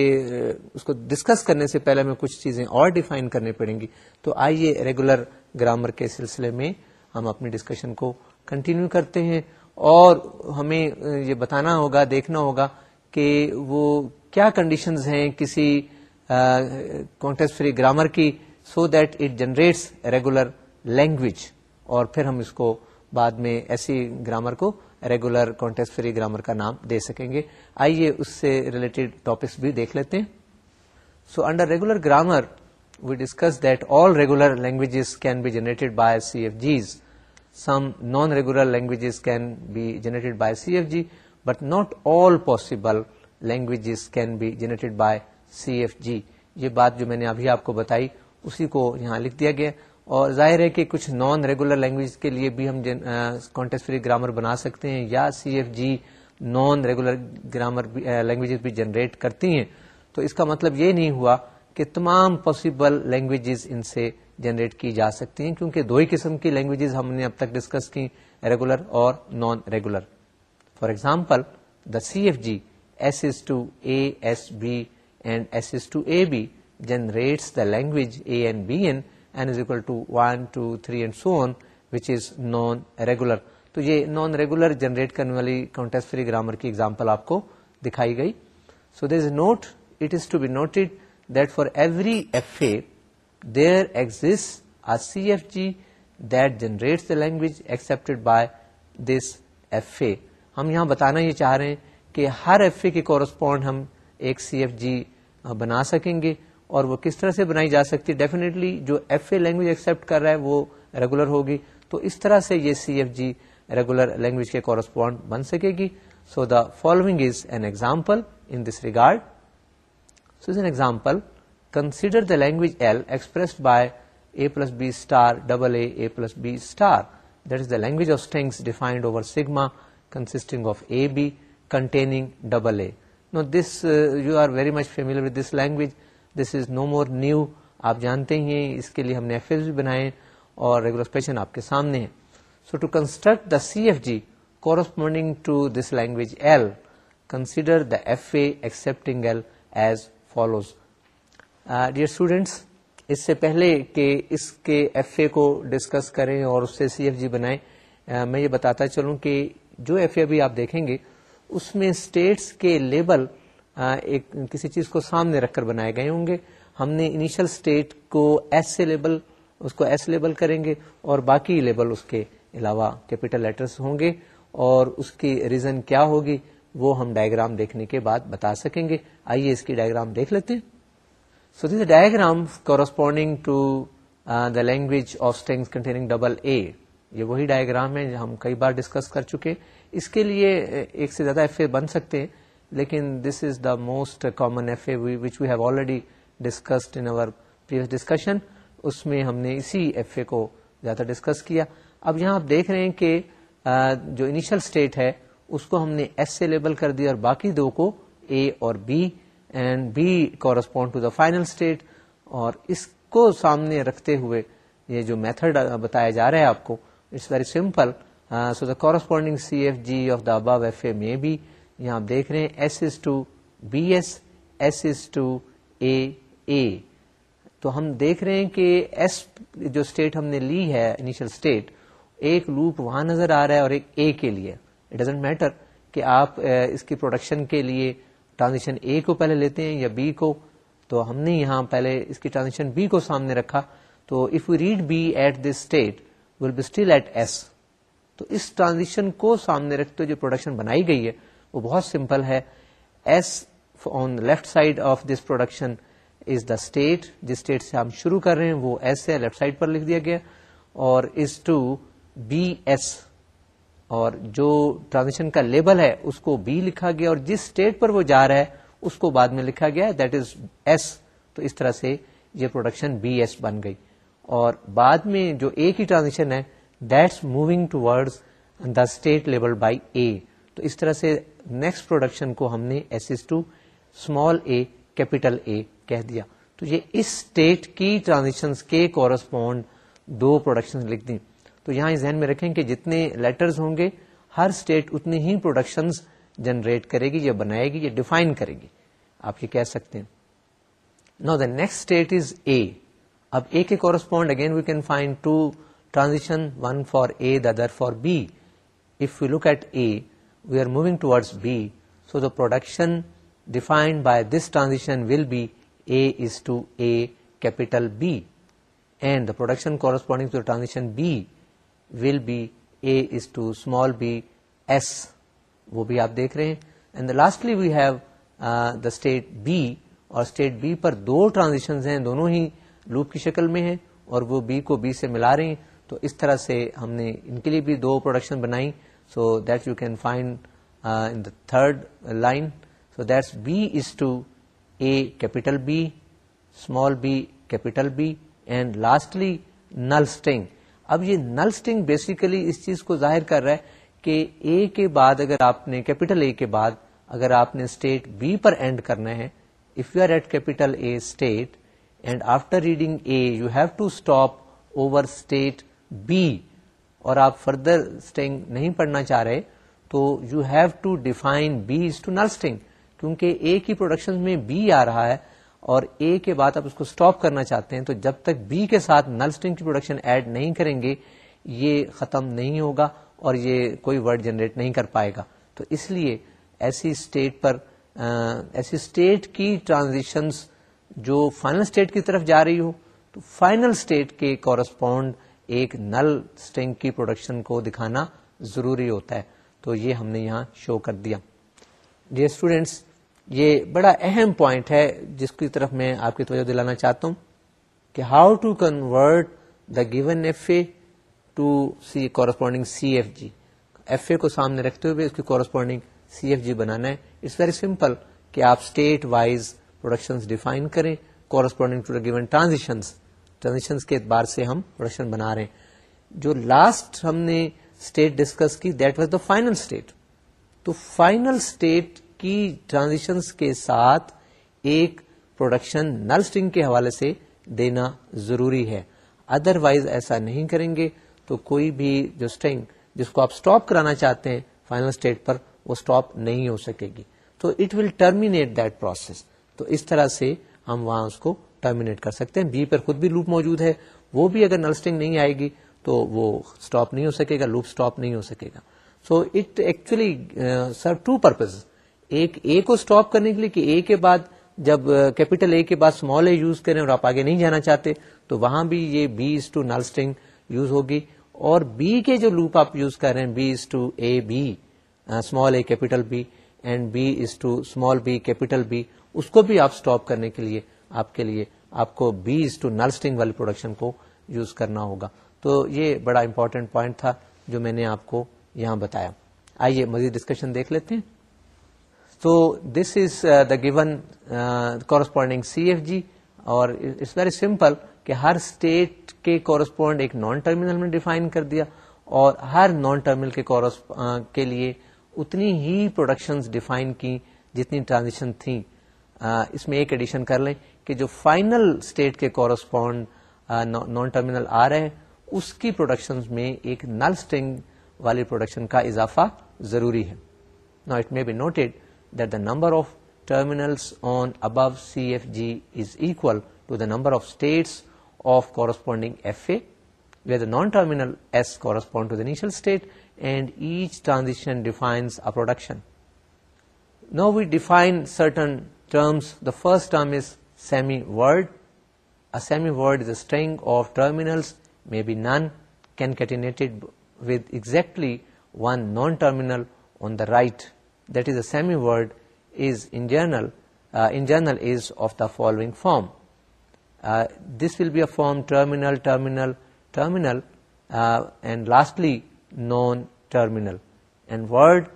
اس کو ڈسکس کرنے سے پہلے ہمیں کچھ چیزیں اور ڈیفائن کرنی پڑیں گی۔ تو آئیے ریگولر گرامر کے سلسلے میں ہم اپنی ڈسکشن کو کنٹینیو کرتے ہیں اور ہمیں، یہ بتانا ہوگا، دیکھنا ہوگا کہ وہ کیا کنڈیشنز ہیں کسی کانٹیکس فری گرامر کی so that it generates regular language اور پھر ہم اس کو بعد میں ایسی گرامر کو ریگولر کانٹیکس فری گرامر کا نام دے سکیں گے۔ آئیے اس سے ریلیٹڈ ٹاپکس بھی دیکھ لیتے ہیں۔ So under regular grammar we discuss that all regular languages can be generated by C F Gs some non regular languages can be generated by C F G but not all possible languages can be generated by C F G یہ بات جو میں نے ابھی آپ کو بتائی، اسی کو یہاں لکھ دیا گیا۔ اور ظاہر ہے کہ کچھ نان ریگولر لینگویج کے لیے بھی ہم کانٹیکس فری گرامر بنا سکتے ہیں یا C F G non regular grammar languages بھی جنریٹ کرتی ہیں۔ تو اس کا مطلب یہ نہیں ہوا کہ تمام پاسبل لینگویجز ان سے جنریٹ کی جا سکتی ہیں، کیونکہ دو ہی قسم کی لینگویجز ہم نے اب تک ڈسکس کی ریگولر اور non regular for example the C F G S S to A S B and S S to A B generates the language A N B N N is equal to one two three and so on which is non regular تو یہ non regular generate کرنے والی context free grammar کی example آپ کو دکھائی گئی. So there is note it is to be noted that for every F A there exist a C F G that generate the language accepted by this F A ہم یہاں بتانا یہ چاہ رہے ہیں کہ ہر ایف اے کے correspond ہم ایک سی ایف جی بنا سکیں گے. اور وہ کس طرح سے بنائی جا سکتی ہے؟ ڈیفینیٹلی جو ایف اے لینگویج ایکسپٹ کر رہا ہے وہ ریگولر ہوگی۔ تو اس طرح سے یہ C F G regular language کے کورسپونڈ بن سکے گی۔ So the following is an example in this regard so as an example consider the language L expressed by A plus B star double A A plus B star that is the language of strings defined over sigma consisting of A B containing double A now this you are very much familiar with this language this is no more new آپ جانتے ہیں اس کے لیے ہم نے F S بھی بنائے اور ریگولر آپ کے سامنے ہے۔ So to construct the C F G corresponding to this language L consider the F A accepting L as follows dear students اس سے پہلے کہ اس کے ایف اے کو ڈسکس کریں اور اس سے سی ایف جی بنائیں uh, میں یہ بتاتا چلوں کہ جو ایف اے ابھی آپ دیکھیں گے اس میں اسٹیٹس کے لیبل ایک کسی چیز کو سامنے رکھ کر بنائے گئے ہوں گے۔ ہم نے انیشل اسٹیٹ کو ایس سے لیبل اس کو ایس لیبل کریں گے اور باقی لیبل اس کے علاوہ کیپیٹل لیٹرس ہوں گے۔ اور اس کی ریزن کیا ہوگی وہ ہم ڈائگرام دیکھنے کے بعد بتا سکیں گے۔ آئیے اس کی ڈائگرام دیکھ لیتے ہیں۔ So this diagram corresponding to the language of string containing double A یہ وہی ڈائگرام ہے ہم کئی بار ڈسکس کر چکے اس کے لیے ایک سے زیادہ ایف اے بن سکتے ہیں۔ لیکن this is the most common F A which we have already discussed in previous discussion اس میں ہم نے اسی ایف اے کو زیادہ ڈسکس کیا۔ اب یہاں آپ دیکھ رہے ہیں کہ جو انیشل اسٹیٹ ہے، اس کو ہم نے ایس سے لیبل کر دیا اور باقی دو کو اے اور B and B correspond to the final state اور اس کو سامنے رکھتے ہوئے یہ جو میتھڈ بتایا جا رہا ہے آپ کو it's very simple so the corresponding C F G of the above F A میں بی یہاں آپ دیکھ رہے ہیں S is to B S S is to A A تو ہم دیکھ رہے ہیں کہ ایس جو اسٹیٹ ہم نے لی ہے انیشل اسٹیٹ ایک لوپ وہاں نظر آ رہا ہے اور ایک اے کے لیے. اٹ ڈزنٹ میٹر کہ آپ اس کی پروڈکشن کے لیے ٹرانزیشن اے کو پہلے لیتے ہیں یا بی کو. تو ہم نے یہاں پہلے اس کی ٹرانزیشن بی کو سامنے رکھا. تو if you read B at this state will be still at S تو اس ٹرانزیشن کو سامنے رکھتے جو پروڈکشن بنائی گئی ہے وہ بہت سمپل ہے۔ S on left side of this production is the state جس اسٹیٹ سے ہم شروع کر رہے ہیں، وہ ایس ہے لیفٹ سائڈ پر لکھ دیا گیا۔ اور از ٹو بی ایس اور جو ٹرانزیکشن کا لیبل ہے، اس کو بی لکھا گیا۔ اور جس اسٹیٹ پر وہ جا رہا ہے، اس کو بعد میں لکھا گیا۔ دیٹ از ایس تو اس طرح سے یہ پروڈکشن بی ایس بن گئی۔ اور بعد میں جو اے کی ٹرانزیکشن ہے that's moving toward the state label by A تو اس طرح سے نیکسٹ پروڈکشن کو ہم نے S S to small A capital A کہہ دیا۔ تو یہ اس اسٹیٹ کی ٹرانزیکشن کے کورسپونڈ دو پروڈکشن لکھ دیں۔ تو یہاں ذہن میں رکھیں کہ جتنے لیٹرز ہوں گے، ہر اسٹیٹ اتنی ہی پروڈکشن جنریٹ کرے گی یا بنائے گی یا ڈیفائن کرے گی۔ آپ یہ کہہ سکتے ہیں۔ نو دا نیکسٹ اسٹیٹ از اے اب اے کے correspond again we can find to transition one for A the other for B if you look at A we are moving towards be so the production defined by this transition will be a is to A capital B and the production corresponding to transition B will be a is to small B S وہ بھی آپ دیکھ رہے ہیں. And lastly we have the state B اور state B پر دو transaction ہیں. دونوں ہی لوپ کی شکل میں ہیں اور وہ بی کو بی سے ملا رہے ہیں. تو اس طرح سے ہم نے ان کے لیے بھی دو پروڈکشن بنائی. So that you can find in the third line so that's B is to A capital B small B capital B and lastly null string اب یہ نل اسٹنگ بیسیکلی اس چیز کو ظاہر کر رہا ہے کہ اے کے بعد اگر آپ نے کیپیٹل اے کے بعد اگر آپ نے اسٹیٹ بی پر اینڈ کرنا ہے if you are at capital A state and after reading A you have to stop over state B اور آپ فردر اسٹنگ نہیں پڑھنا چاہ رہے، تو you have to define B is to null string کیونکہ اے کی پروڈکشن میں بی آ رہا ہے اور اے کے بعد آپ اس کو اسٹاپ کرنا چاہتے ہیں، تو جب تک بی کے ساتھ نل اسٹنگ کی پروڈکشن ایڈ نہیں کریں گے، یہ ختم نہیں ہوگا اور یہ کوئی ورڈ جنریٹ نہیں کر پائے گا۔ تو اس لیے ایسی اسٹیٹ پر ایسی اسٹیٹ کی ٹرانزیشنز جو فائنل اسٹیٹ کی طرف جا رہی ہو، تو فائنل اسٹیٹ کے کورسپونڈ ایک نل اسٹنگ کی پروڈکشن کو دکھانا ضروری ہوتا ہے۔ تو یہ ہم نے یہاں شو کر دیا۔ ڈیئر اسٹوڈینٹس یہ بڑا اہم پوائنٹ ہے جس کی طرف میں آپ کی توجہ دلانا چاہتا ہوں کہ how to convert the given F A to C corresponding C F G F A کو سامنے رکھتے ہوئے اس کی کورسپونڈنگ سی ایف جی بنانا ہے۔ اٹس ویری سمپل کہ آپ اسٹیٹ وائز پروڈکشن ڈیفائن کریں corresponding to the given transaction transaction کے اعتبار سے ہم پروڈکشن بنا رہے ہیں۔ جو لاسٹ ہم نے اسٹیٹ ڈسکس کی that was the final state تو فائنل اسٹیٹ کی ٹرانزیکشن کے ساتھ ایک پروڈکشن نل اسٹنگ کے حوالے سے دینا ضروری ہے۔ ادر وائز ایسا نہیں کریں گے۔ تو کوئی بھی جو اسٹنگ جس کو آپ اسٹاپ کرانا چاہتے ہیں فائنل اسٹیٹ پر وہ اسٹاپ نہیں ہو سکے گی۔ تو it will terminate that process تو اس طرح سے ہم وہاں اس کو ٹرمینیٹ کر سکتے ہیں۔ بی پر خود بھی لوپ موجود ہے۔ وہ بھی اگر نلسٹنگ نہیں آئے گی تو وہ اسٹاپ نہیں ہو سکے گا لوپ اسٹاپ نہیں ہو سکے گا۔ So it actually serves two purpose ایک اے کو اسٹاپ کرنے کے لیے کہ اے کے بعد جب uh, کیپیٹل اے کے بعد اسمال اے یوز کریں اور آپ آگے نہیں جانا چاہتے، تو وہاں بھی یہ B is to null string use ہوگی۔ اور بی کے جو لوپ آپ یوز کر رہے ہیں B is to A B small A capital B and B is to small B capital B اس کو بھی آپ اسٹاپ کرنے کے لیے آپ کے لیے آپ کو بی از ٹو نلسٹنگ والی پروڈکشن کو یوز کرنا ہوگا۔ تو یہ بڑا امپورٹینٹ پوائنٹ تھا جو میں نے آپ کو یہاں بتایا۔ آئیے مزید ڈسکشن دیکھ لیتے ہیں۔ تو this is the given corresponding C F G اور اٹس ویری سمپل کہ ہر اسٹیٹ کے کورسپونڈ ایک نان ٹرمینل میں ڈیفائن کر دیا اور ہر نان ٹرمینل کے uh, کے لیے اتنی ہی پروڈکشن ڈیفائن کی جتنی ٹرانزیکشن تھیں۔ اس میں ایک ایڈیشن کر لیں کہ جو فائنل اسٹیٹ کے کورسپونڈ نان ٹرمینل آ رہے ہیں، اس کی پروڈکشن میں ایک نل اسٹنگ والی پروڈکشن کا اضافہ ضروری ہے۔ نا it may be noted that the number of terminals on above C F G is equal to the number of states of corresponding F A where the non-terminal S correspond to the initial state and each transition defines a production. Now we define certain terms. The first term is semi-word. A semi-word is a string of terminals, maybe none, concatenated with exactly one non-terminal on the right. That is, a semi-word is in general is of the following form. This will be a form terminal, terminal, terminal, and lastly non-terminal. And word,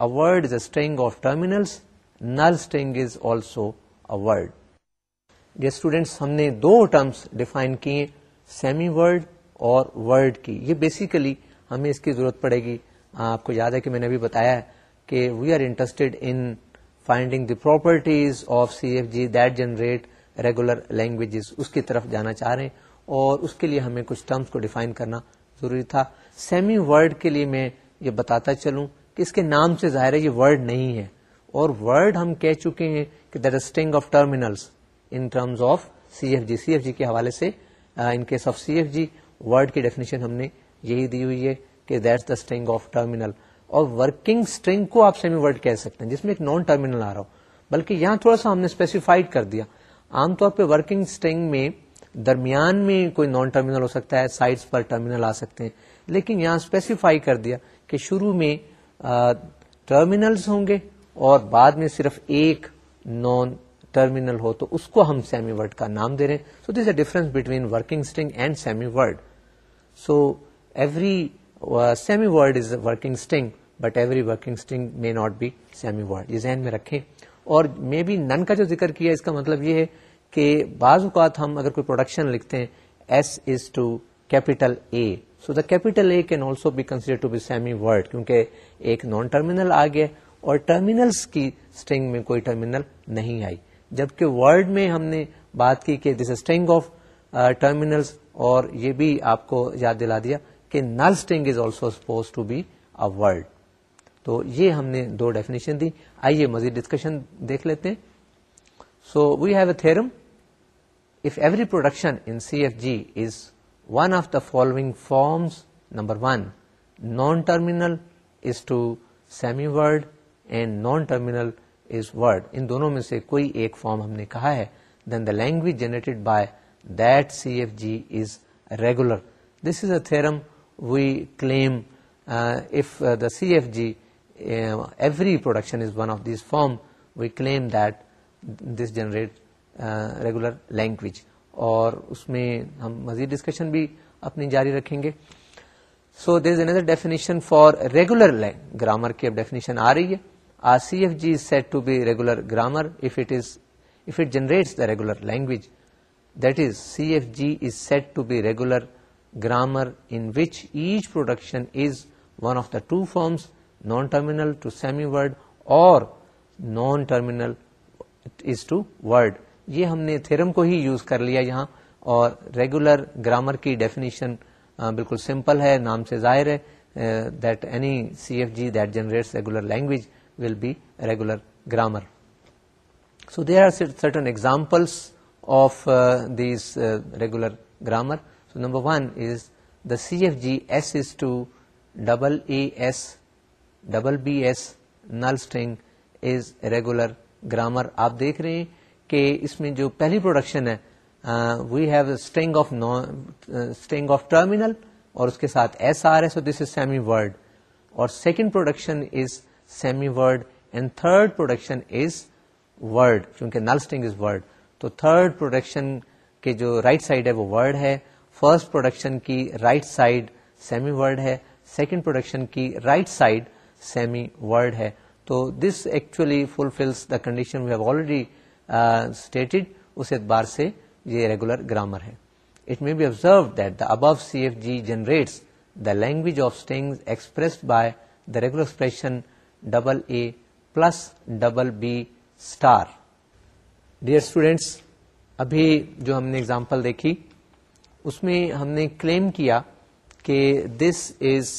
a word is a string of terminals. Null string is also a word. Dear students, ہم نے دو terms define کیے semi word اور word کی۔ یہ basically ہمیں اس کی ضرورت پڑے گی۔ آپ کو یاد ہے کہ میں نے ابھی بتایا کہ we are interested in finding the properties of C F G that generate regular languages اس کی طرف جانا چاہ رہے ہیں اور اس کے لیے ہمیں کچھ ٹرمس کو ڈیفائن کرنا ضروری تھا۔ سیمی ورڈ کے لیے میں یہ بتاتا چلوں کہ اس کے نام سے ظاہر ہے یہ ورڈ نہیں ہے۔ اور ورڈ ہم کہہ چکے ہیں کہ that string of terminals in terms of C F G C F G کے حوالے سے in case of C F G word کی ڈیفینیشن ہم نے یہی دی ہوئی ہے کہ that's the string of terminal اور ورکنگ اسٹرنگ کو آپ سیمی ورڈ کہہ سکتے ہیں، جس میں ایک نان ٹرمینل آ رہا ہو، بلکہ یہاں تھوڑا سا ہم نے اسپیسیفائڈ کر دیا۔ عام طور پہ ورکنگ اسٹرنگ میں درمیان میں کوئی نان ٹرمینل ہو سکتا ہے سائڈس پر ٹرمینل آ سکتے ہیں، لیکن یہاں اسپیسیفائی کر دیا کہ شروع میں ٹرمینلز ہوں گے اور بعد میں صرف ایک نان ٹرمینل ہو تو اس کو ہم سیمی ورڈ کا نام دے رہے ہیں۔ So this a difference between working string and semi word so every semi word is working string but every working string may not be semi word یہ ذہن میں رکھیں۔ اور مے بی نن کا جو ذکر کیا اس کا مطلب یہ ہے کہ بعض اوقات ہم اگر کوئی پروڈکشن لکھتے ہیں S is to capital A so the capital A can also be consider to be semi word کیونکہ ایک نان ٹرمینل آ گیا۔ اور ٹرمینلس کی اسٹرنگ میں کوئی ٹرمینل نہیں آئی۔ جبکہ ورڈ میں ہم نے بات کی کہ دس اسٹنگ آف ٹرمینلس اور یہ بھی آپ کو یاد دلا دیا کہ null string is also suppose to be a word تو یہ ہم نے دو ڈیفینیشن دی۔ آئیے مزید ڈسکشن دیکھ لیتے ہیں۔ So we have a theorem if every production in C F G is one of the following forms number one non terminal and non terminal is word ان دونوں میں سے کوئی ایک فارم ہم نے کہا ہے. Then the language generated by that C F G is regular this is a theorem we claim if the C F G every production is one of these form we claim that this generate regular language اور اس میں ہم مزید discussion بھی اپنی جاری رکھیں گے so there is another definition for regular grammar کی اب ڈیفینیشن آ رہی ہے C F G is set to be regular grammar if it is if it generates the regular language that is C F G is set to be regular grammar in which each production is one of the two forms non terminal to semi word اور non terminal is to word یہ ہم نے theorem کو ہی use کر لیا یہاں اور regular grammar کی ڈیفینیشن بالکل سمپل ہے، نام سے ظاہر ہے that any C F G that generates regular language will be regular grammar so there are certain examples of these regular grammar so number one is the C F G S is to double A S double B S null string is regular grammar آپ دیکھ رہے ہیں کہ اس میں جو پہلی production ہے we have string of string of terminal اور اس کے ساتھ ایس آر ہے so this is semi word اور second production is semi word and third production is word کیونکہ نل اسٹنگ از ورڈ تو تھرڈ پروڈکشن کے جو رائٹ right سائڈ ہے وہ ورڈ ہے فرسٹ پروڈکشن کی رائٹ سائڈ سیمی ورڈ ہے سیکنڈ پروڈکشن کی رائٹ سائڈ سیمی ورڈ ہے. تو this actually fulfils the condition we have already stated اس اعتبار سے یہ ریگولر گرامر ہے. It may be observe that the above C F G generates the language of string expressed by the regular expression double A plus double B star dear students ابھی جو ہم نے example دیکھی اس میں ہم نے claim کیا کہ this is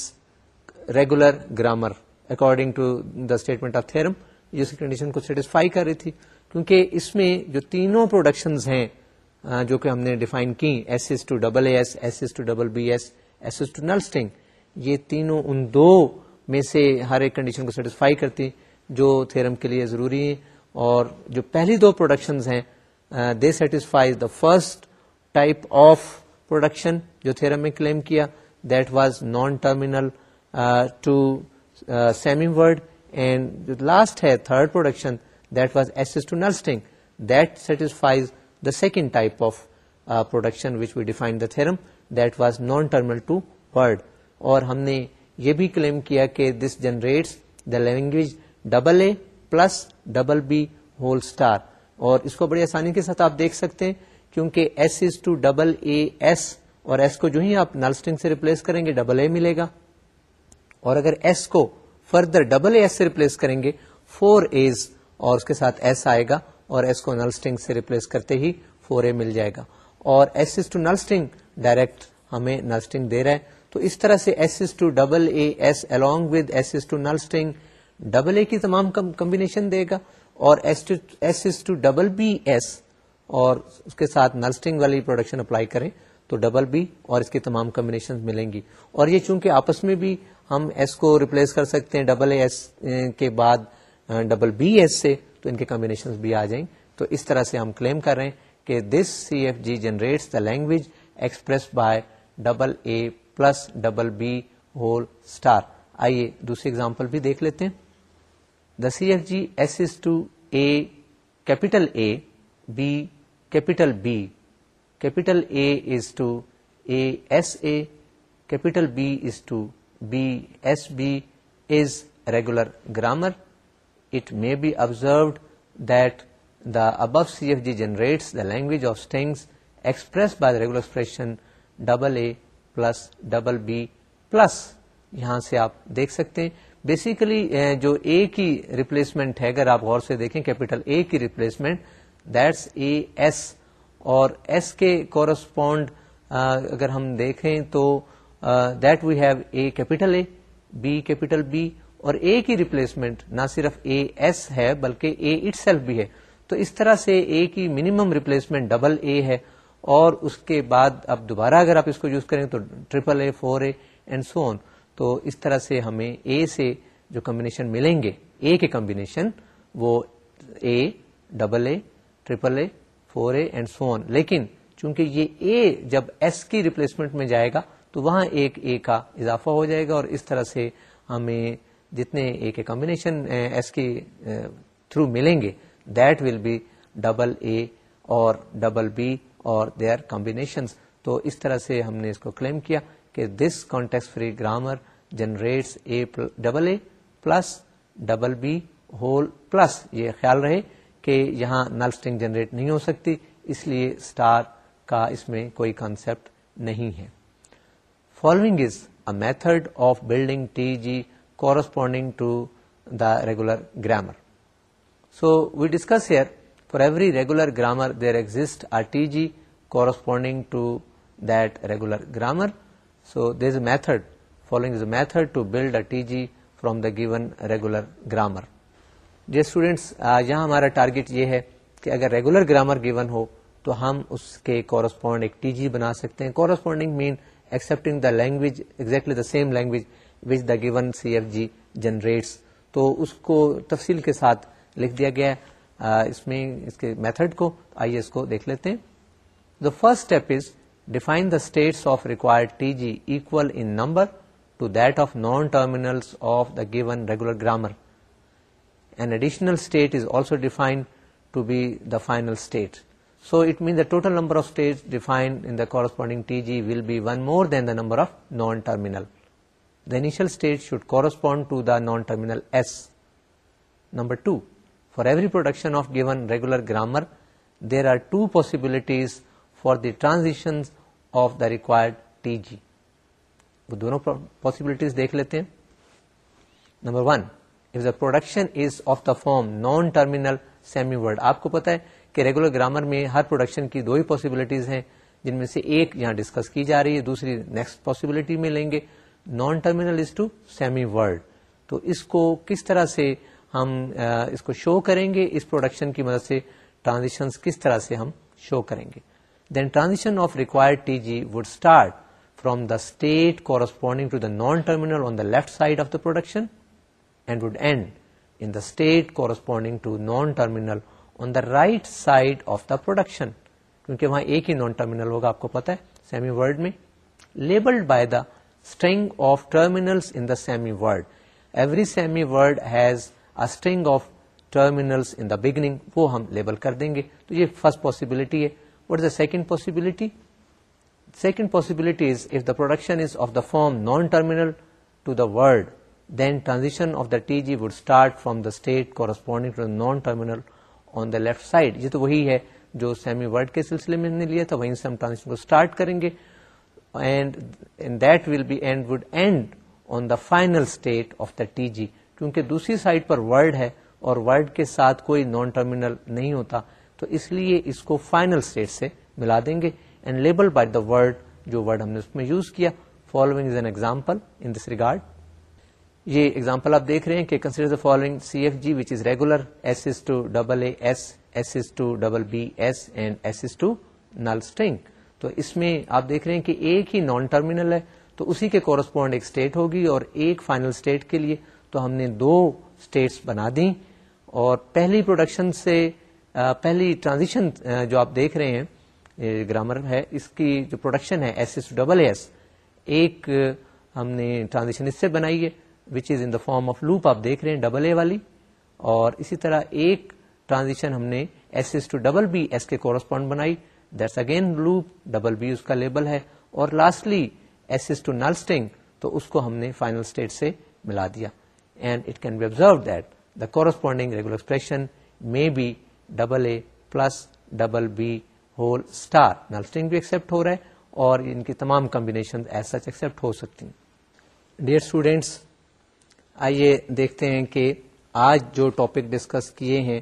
regular grammar according to the statement of theorem جس کنڈیشن کو سیٹسفائی کر رہی تھی کیونکہ اس میں جو تینوں پروڈکشنز ہیں جو کہ ہم نے ڈیفائن کی S S to double A S S S to double B S S S to null string یہ تینوں ان دو میں سے ہر ایک کنڈیشن کو سیٹسفائی کرتی جو تھرم کے لیے ضروری ہیں اور جو پہلی دو پروڈکشن ہیں they satisfy the first type of production جو تھرم میں کلیم کیا that was non terminal to semi word and جو لاسٹ ہے third production that was S to null string that satisfies the second type of production which we define the theorem that was non terminal to word اور ہم نے یہ بھی claim کیا کہ this generates the language double A plus double B whole star اور اس کو بڑی آسانی کے ساتھ آپ دیکھ سکتے ہیں کیونکہ S is to double A S اور ایس کو جو ہی آپ نلسٹنگ سے ریپلیس کریں گے ڈبل اے ملے گا. اور اگر ایس کو فردر ڈبل اے ایس سے ریپلیس کریں گے فور ایز اور اس کے ساتھ ایس آئے گا اور ایس کو نلسٹنگ سے ریپلیس کرتے ہی فور اے مل جائے گا. اور S is to null string direct ہمیں نلسٹنگ دے رہا ہے. تو اس طرح سے S is to double A S along with S is to null string double A کی تمام کمبینیشن دے گا اور S is to double B S اور اس کے ساتھ نلسٹنگ والی پروڈکشن اپلائی کریں تو ڈبل بی اور اس کی تمام کمبینیشن ملیں گی۔ اور یہ چونکہ آپس میں بھی ہم ایس کو ریپلیس کر سکتے ہیں ڈبل ایس کے بعد ڈبل بی ایس سے تو ان کے کمبینیشن بھی آ جائیں۔ تو اس طرح سے ہم کلیم کر رہے ہیں کہ this C F G generates the language express by double A plus double B whole star آئیے دوسری اگزامپل بھی دیکھ لیتے ہیں۔ The C F G S is to A capital A B capital B capital A is to A S A capital B is to B S B is regular grammar it may be observed that the above C F G generates the language of strings express by the regular expression double A plus double B plus یہاں سے آپ دیکھ سکتے ہیں۔ Basically جو اے کی replacement ہے، اگر آپ غور سے دیکھیں کیپیٹل اے کی ریپلیسمنٹ دیٹس اے ایس اور ایس کے کورسپونڈ اگر ہم دیکھیں تو that we have A capital A B capital B اور اے کی ریپلیسمنٹ نہ صرف اے ایس ہے، بلکہ اے اٹ سیلف بھی ہے۔ تو اس طرح سے اے کی منیمم ریپلیسمنٹ ڈبل اے ہے۔ اور اس کے بعد اب دوبارہ اگر آپ اس کو یوز کریں تو triple A four A and so on تو اس طرح سے ہمیں اے سے جو کمبینیشن ملیں گے اے کے کمبینیشن وہ A double A triple A four A and so on لیکن چونکہ یہ اے جب ایس کی ریپلیسمنٹ میں جائے گا، تو وہاں ایک اے کا اضافہ ہو جائے گا اور اس طرح سے ہمیں جتنے اے کے کمبینیشن ایس کی تھرو ملیں گے that will be double A اور ڈبل بی اور دے آر کمبینیشن تو اس طرح سے ہم نے اس کو کلیم کیا کہ this context free grammar generates A double A plus double B whole plus یہ خیال رہے کہ یہاں نل اسٹنگ جنریٹ نہیں ہو سکتی، اس لیے اسٹار کا اس میں کوئی کانسیپٹ نہیں ہے۔ Following is a method of building T G corresponding to the regular grammar so we discuss here for every regular grammar there exist are T G corresponding to that regular grammar so there is a method following is a method to build a T G from the given regular grammar G students یہاں ہمارا target یہ ہے کہ اگر regular grammar given ہو تو ہم اس کے correspond ایک ٹی جی بنا سکتے ہیں corresponding mean accepting the language exactly the same language which the given C F G generates تو اس کو تفصیل کے ساتھ لکھ دیا گیا ہے اس میں اس کے میتھڈ کو آئیے اس کو دیکھ لیتے ہیں۔ The first step is define the states of required T G equal in number to that of non terminal of the given regular grammar an additional state is also defined to be the final state so it mean the total number of state defined in the corresponding T G will be one more than the number of non terminal the initial state should correspond to the non terminal S number two 2, for every production of given regular grammar, there are two possibilities for the transitions of the required TG. وہ دونوں possibilities دیکھ لیتے ہیں. Number one if the production is of the form non terminal semi word آپ کو پتا ہے کہ ریگولر گرامر میں ہر پروڈکشن کی دو ہی پاسبلٹیز ہیں جن میں سے ایک یہاں ڈسکس کی جا رہی ہے دوسری نیکسٹ پاسبلٹی میں لیں گے. Non terminal is to semi word تو اس کو کس طرح سے ہم اس کو شو کریں گے، اس پروڈکشن کی مدد سے ٹرانزیشن کس طرح سے ہم شو کریں گے۔ Then transition from the state corresponding to the non terminal on the left side of the production and would end in the state corresponding to non terminal on the right side of the production کیونکہ وہاں ایک ہی non terminal ہوگا، آپ کو پتا ہے semi word میں۔ Labelled by the string of terminal in the semi word every semi word has string of terminals in the beginning وہ ہم لیبل کر دیں گے۔ تو یہ فرسٹ پاسبلٹی ہے۔ What is the second possibility second possibility is if the production is of the form non terminal to the word then transition of the T G would start from the state corresponding to non terminal on the left side یہ تو وہی ہے جو semi word کے سلسلے میں نے لیا تھا۔ وہیں سے ہم ٹرانزیکشن کو اسٹارٹ کریں گے۔ And that will be and would end on the final state of the T G کیونکہ دوسری سائڈ پر ورڈ ہے اور ورڈ کے ساتھ کوئی نان ٹرمینل نہیں ہوتا، تو اس لیے اس کو فائنل اسٹیٹ سے ملا دیں گے۔ And label by the word جو ورڈ ہم نے اس میں یوز کیا۔ Following is an example in this regard یہ ایگزامپل آپ دیکھ رہے ہیں کہ consider the following C F G which is regular S is to double A S S is to double B S and S is to null string تو اس میں آپ دیکھ رہے ہیں کہ ایک ہی نان ٹرمینل ہے، تو اسی کے کورسپونڈ ایک اسٹیٹ ہوگی اور ایک فائنل اسٹیٹ کے لیے تو ہم نے دو اسٹیٹس بنا دی اور پہلی پروڈکشن سے پہلی ٹرانزیشن جو آپ دیکھ رہے ہیں گرامر ہے، اس کی جو پروڈکشن ہے ایس ایس ڈبل ایس ایک ہم نے ٹرانزیشن اس سے بنائی ہے which is in the form of loop آپ دیکھ رہے ہیں ڈبل اے والی۔ اور اسی طرح ایک ٹرانزیشن ہم نے S S to double B S کے کورسپونڈ بنائی۔ That's again loop double B اس کا لیبل ہے۔ اور lastly S S to null string تو اس کو ہم نے فائنل اسٹیٹ سے ملا دیا۔ And it can be observe that the corresponding regular expression may be double A plus double B whole star null string بھی ایکسپٹ ہو رہا ہے اور ان کی تمام کمبینیشن ایز سچ ایکسپٹ ہو سکتی ڈیئر اسٹوڈینٹس آئیے دیکھتے ہیں کہ آج جو ٹاپک ڈسکس کیے ہیں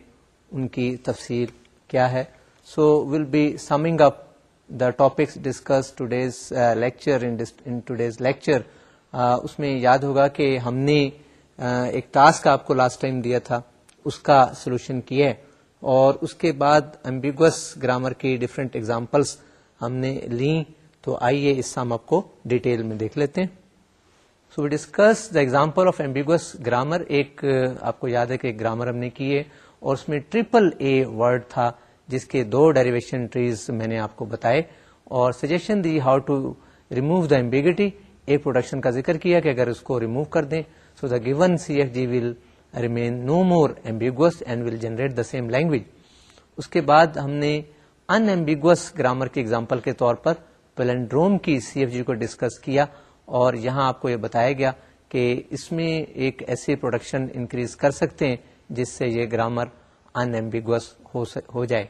ان کی تفصیل کیا ہے so will be summing up the topics discuss today's lecture in today's lecture اس میں یاد ہوگا کہ ہم نے ایک ٹاسک آپ کو لاسٹ ٹائم دیا تھا، اس کا سولوشن کیا ہے اور اس کے بعد امبیگوس گرامر کی ڈفرینٹ ایگزامپلس ہم نے لیں۔ تو آئیے اس ہم آپ کو ڈیٹیل میں دیکھ لیتے ہیں۔ So we discuss the example of ambiguous grammar ایک، آپ کو یاد ہے کہ گرامر ہم نے کی ہے اور اس میں ٹریپل اے ورڈ تھا، جس کے دو ڈیریویشن ٹریز میں نے آپ کو بتائے۔ اور suggestion the how to remove the ambiguity ایک پروڈکشن کا ذکر کیا کہ اگر اس کو ریمو کر دیں۔ So the given C F G will remain no more ambiguous and will generate the same language اس کے بعد ہم نے ان ایمبیگوس گرامر کی ایگزامپل کے طور پر پلینڈروم کی سی ایف جی کو ڈسکس کیا اور یہاں آپ کو یہ بتایا گیا کہ اس میں ایک ایسی پروڈکشن انکریز کر سکتے ہیں جس سے یہ گرامر ان ایمبیگوس ہو جائے۔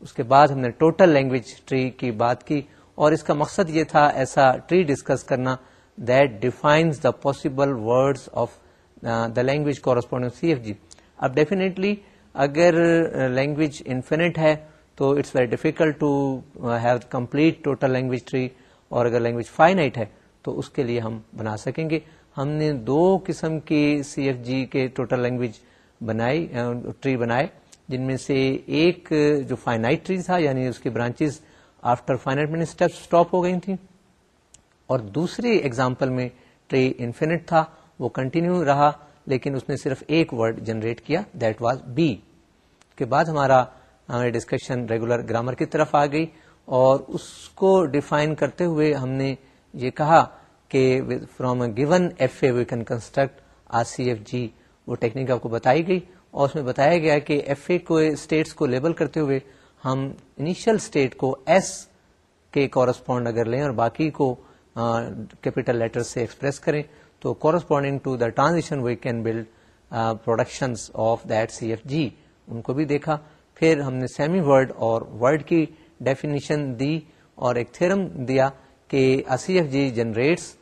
اس کے بعد ہم نے ٹوٹل لینگویج ٹری کی بات کی اور اس کا مقصد یہ تھا ایسا ٹری ڈسکس کرنا that defines the possible word of the language corresponding C F G اب ڈیفینیٹلی اگر لینگویج uh, انفینٹ ہے تو it's very difficult to have complete total language tree اور اگر لینگویج فائنائٹ ہے تو اس کے لیے ہم بنا سکیں گے ہم نے دو قسم کی سی ایف جی کے ٹوٹل لینگویج بنائی ٹری بنائے جن میں سے ایک جو فائنائٹ ٹری تھا یعنی اس کی برانچز آفٹر فائنائٹ میں اسٹیپ اسٹاپ ہو گئی تھیں اور دوسری ایگزامپل میں ٹری انفینٹ تھا، وہ کنٹینیو رہا، لیکن اس نے صرف ایک ورڈ جنریٹ کیا دیٹ واز بی کے بعد ہمارا ہماری ڈسکشن ریگولر گرامر کی طرف آ گئی، اور اس کو ڈیفائن کرتے ہوئے ہم نے یہ کہا کہ from A given F A we can construct our C F G وہ ٹیکنیک آپ کو بتائی گئی، اور اس میں بتایا گیا کہ ایف اے کو اسٹیٹس کو لیبل کرتے ہوئے ہم انیشل اسٹیٹ کو ایس کے کورسپونڈ اگر لیں اور باقی کو کیپیٹل لیٹر سے ایکسپریس کریں تو corresponding to the transition we can build production of that C F G ان کو بھی دیکھا۔ پھر ہم نے سیمی ورڈ اور ورڈ کی ڈیفینیشن دی اور ایک تھرم دیا کہ C F G generates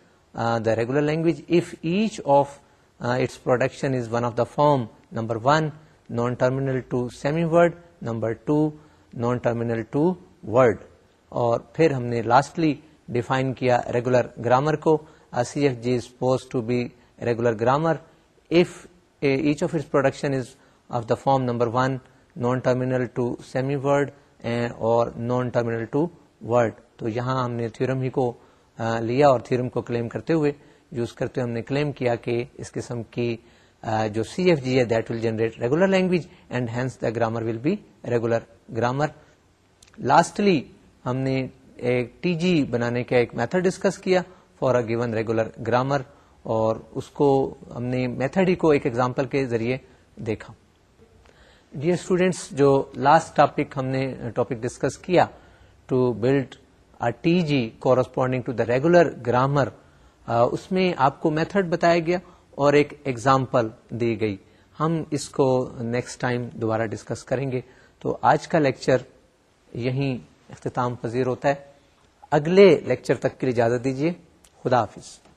the regular language if each of its production is one of the form number one non terminal to semi word number two non terminal to word اور پھر ہم نے lastly define کیا regular grammar کو C F G is pose to be regular grammar if each of its production is of the form number one non terminal to semi word اور non terminal to word تو یہاں ہم نے theorem ہی کو uh, لیا اور theorem کو کلیم کرتے ہوئے یوز کرتے ہوئے ہم نے کلیم کیا کہ اس قسم کی uh, جو سی ایف جی ہے that will generate regular language and hence the grammar will be regular grammar lastly ہم نے ایک ٹی جی بنانے کا ایک میتھڈ ڈسکس کیا for a given regular grammar اور اس کو ہم نے میتھڈ ہی کو ایک ایگزامپل کے ذریعے دیکھا۔ ڈیئر اسٹوڈینٹس، جو لاسٹ ٹاپک ہم نے ٹاپک ڈسکس کیا to build T G corresponding to the regular grammar اس میں آپ کو میتھڈ بتایا گیا اور ایک ایگزامپل دی گئی۔ ہم اس کو نیکسٹ ٹائم دوبارہ ڈسکس کریں گے۔ تو آج کا لیکچر یہیں اختتام پذیر ہوتا ہے۔ اگلے لیکچر تک کے لیے اجازت دیجیے خدا حافظ۔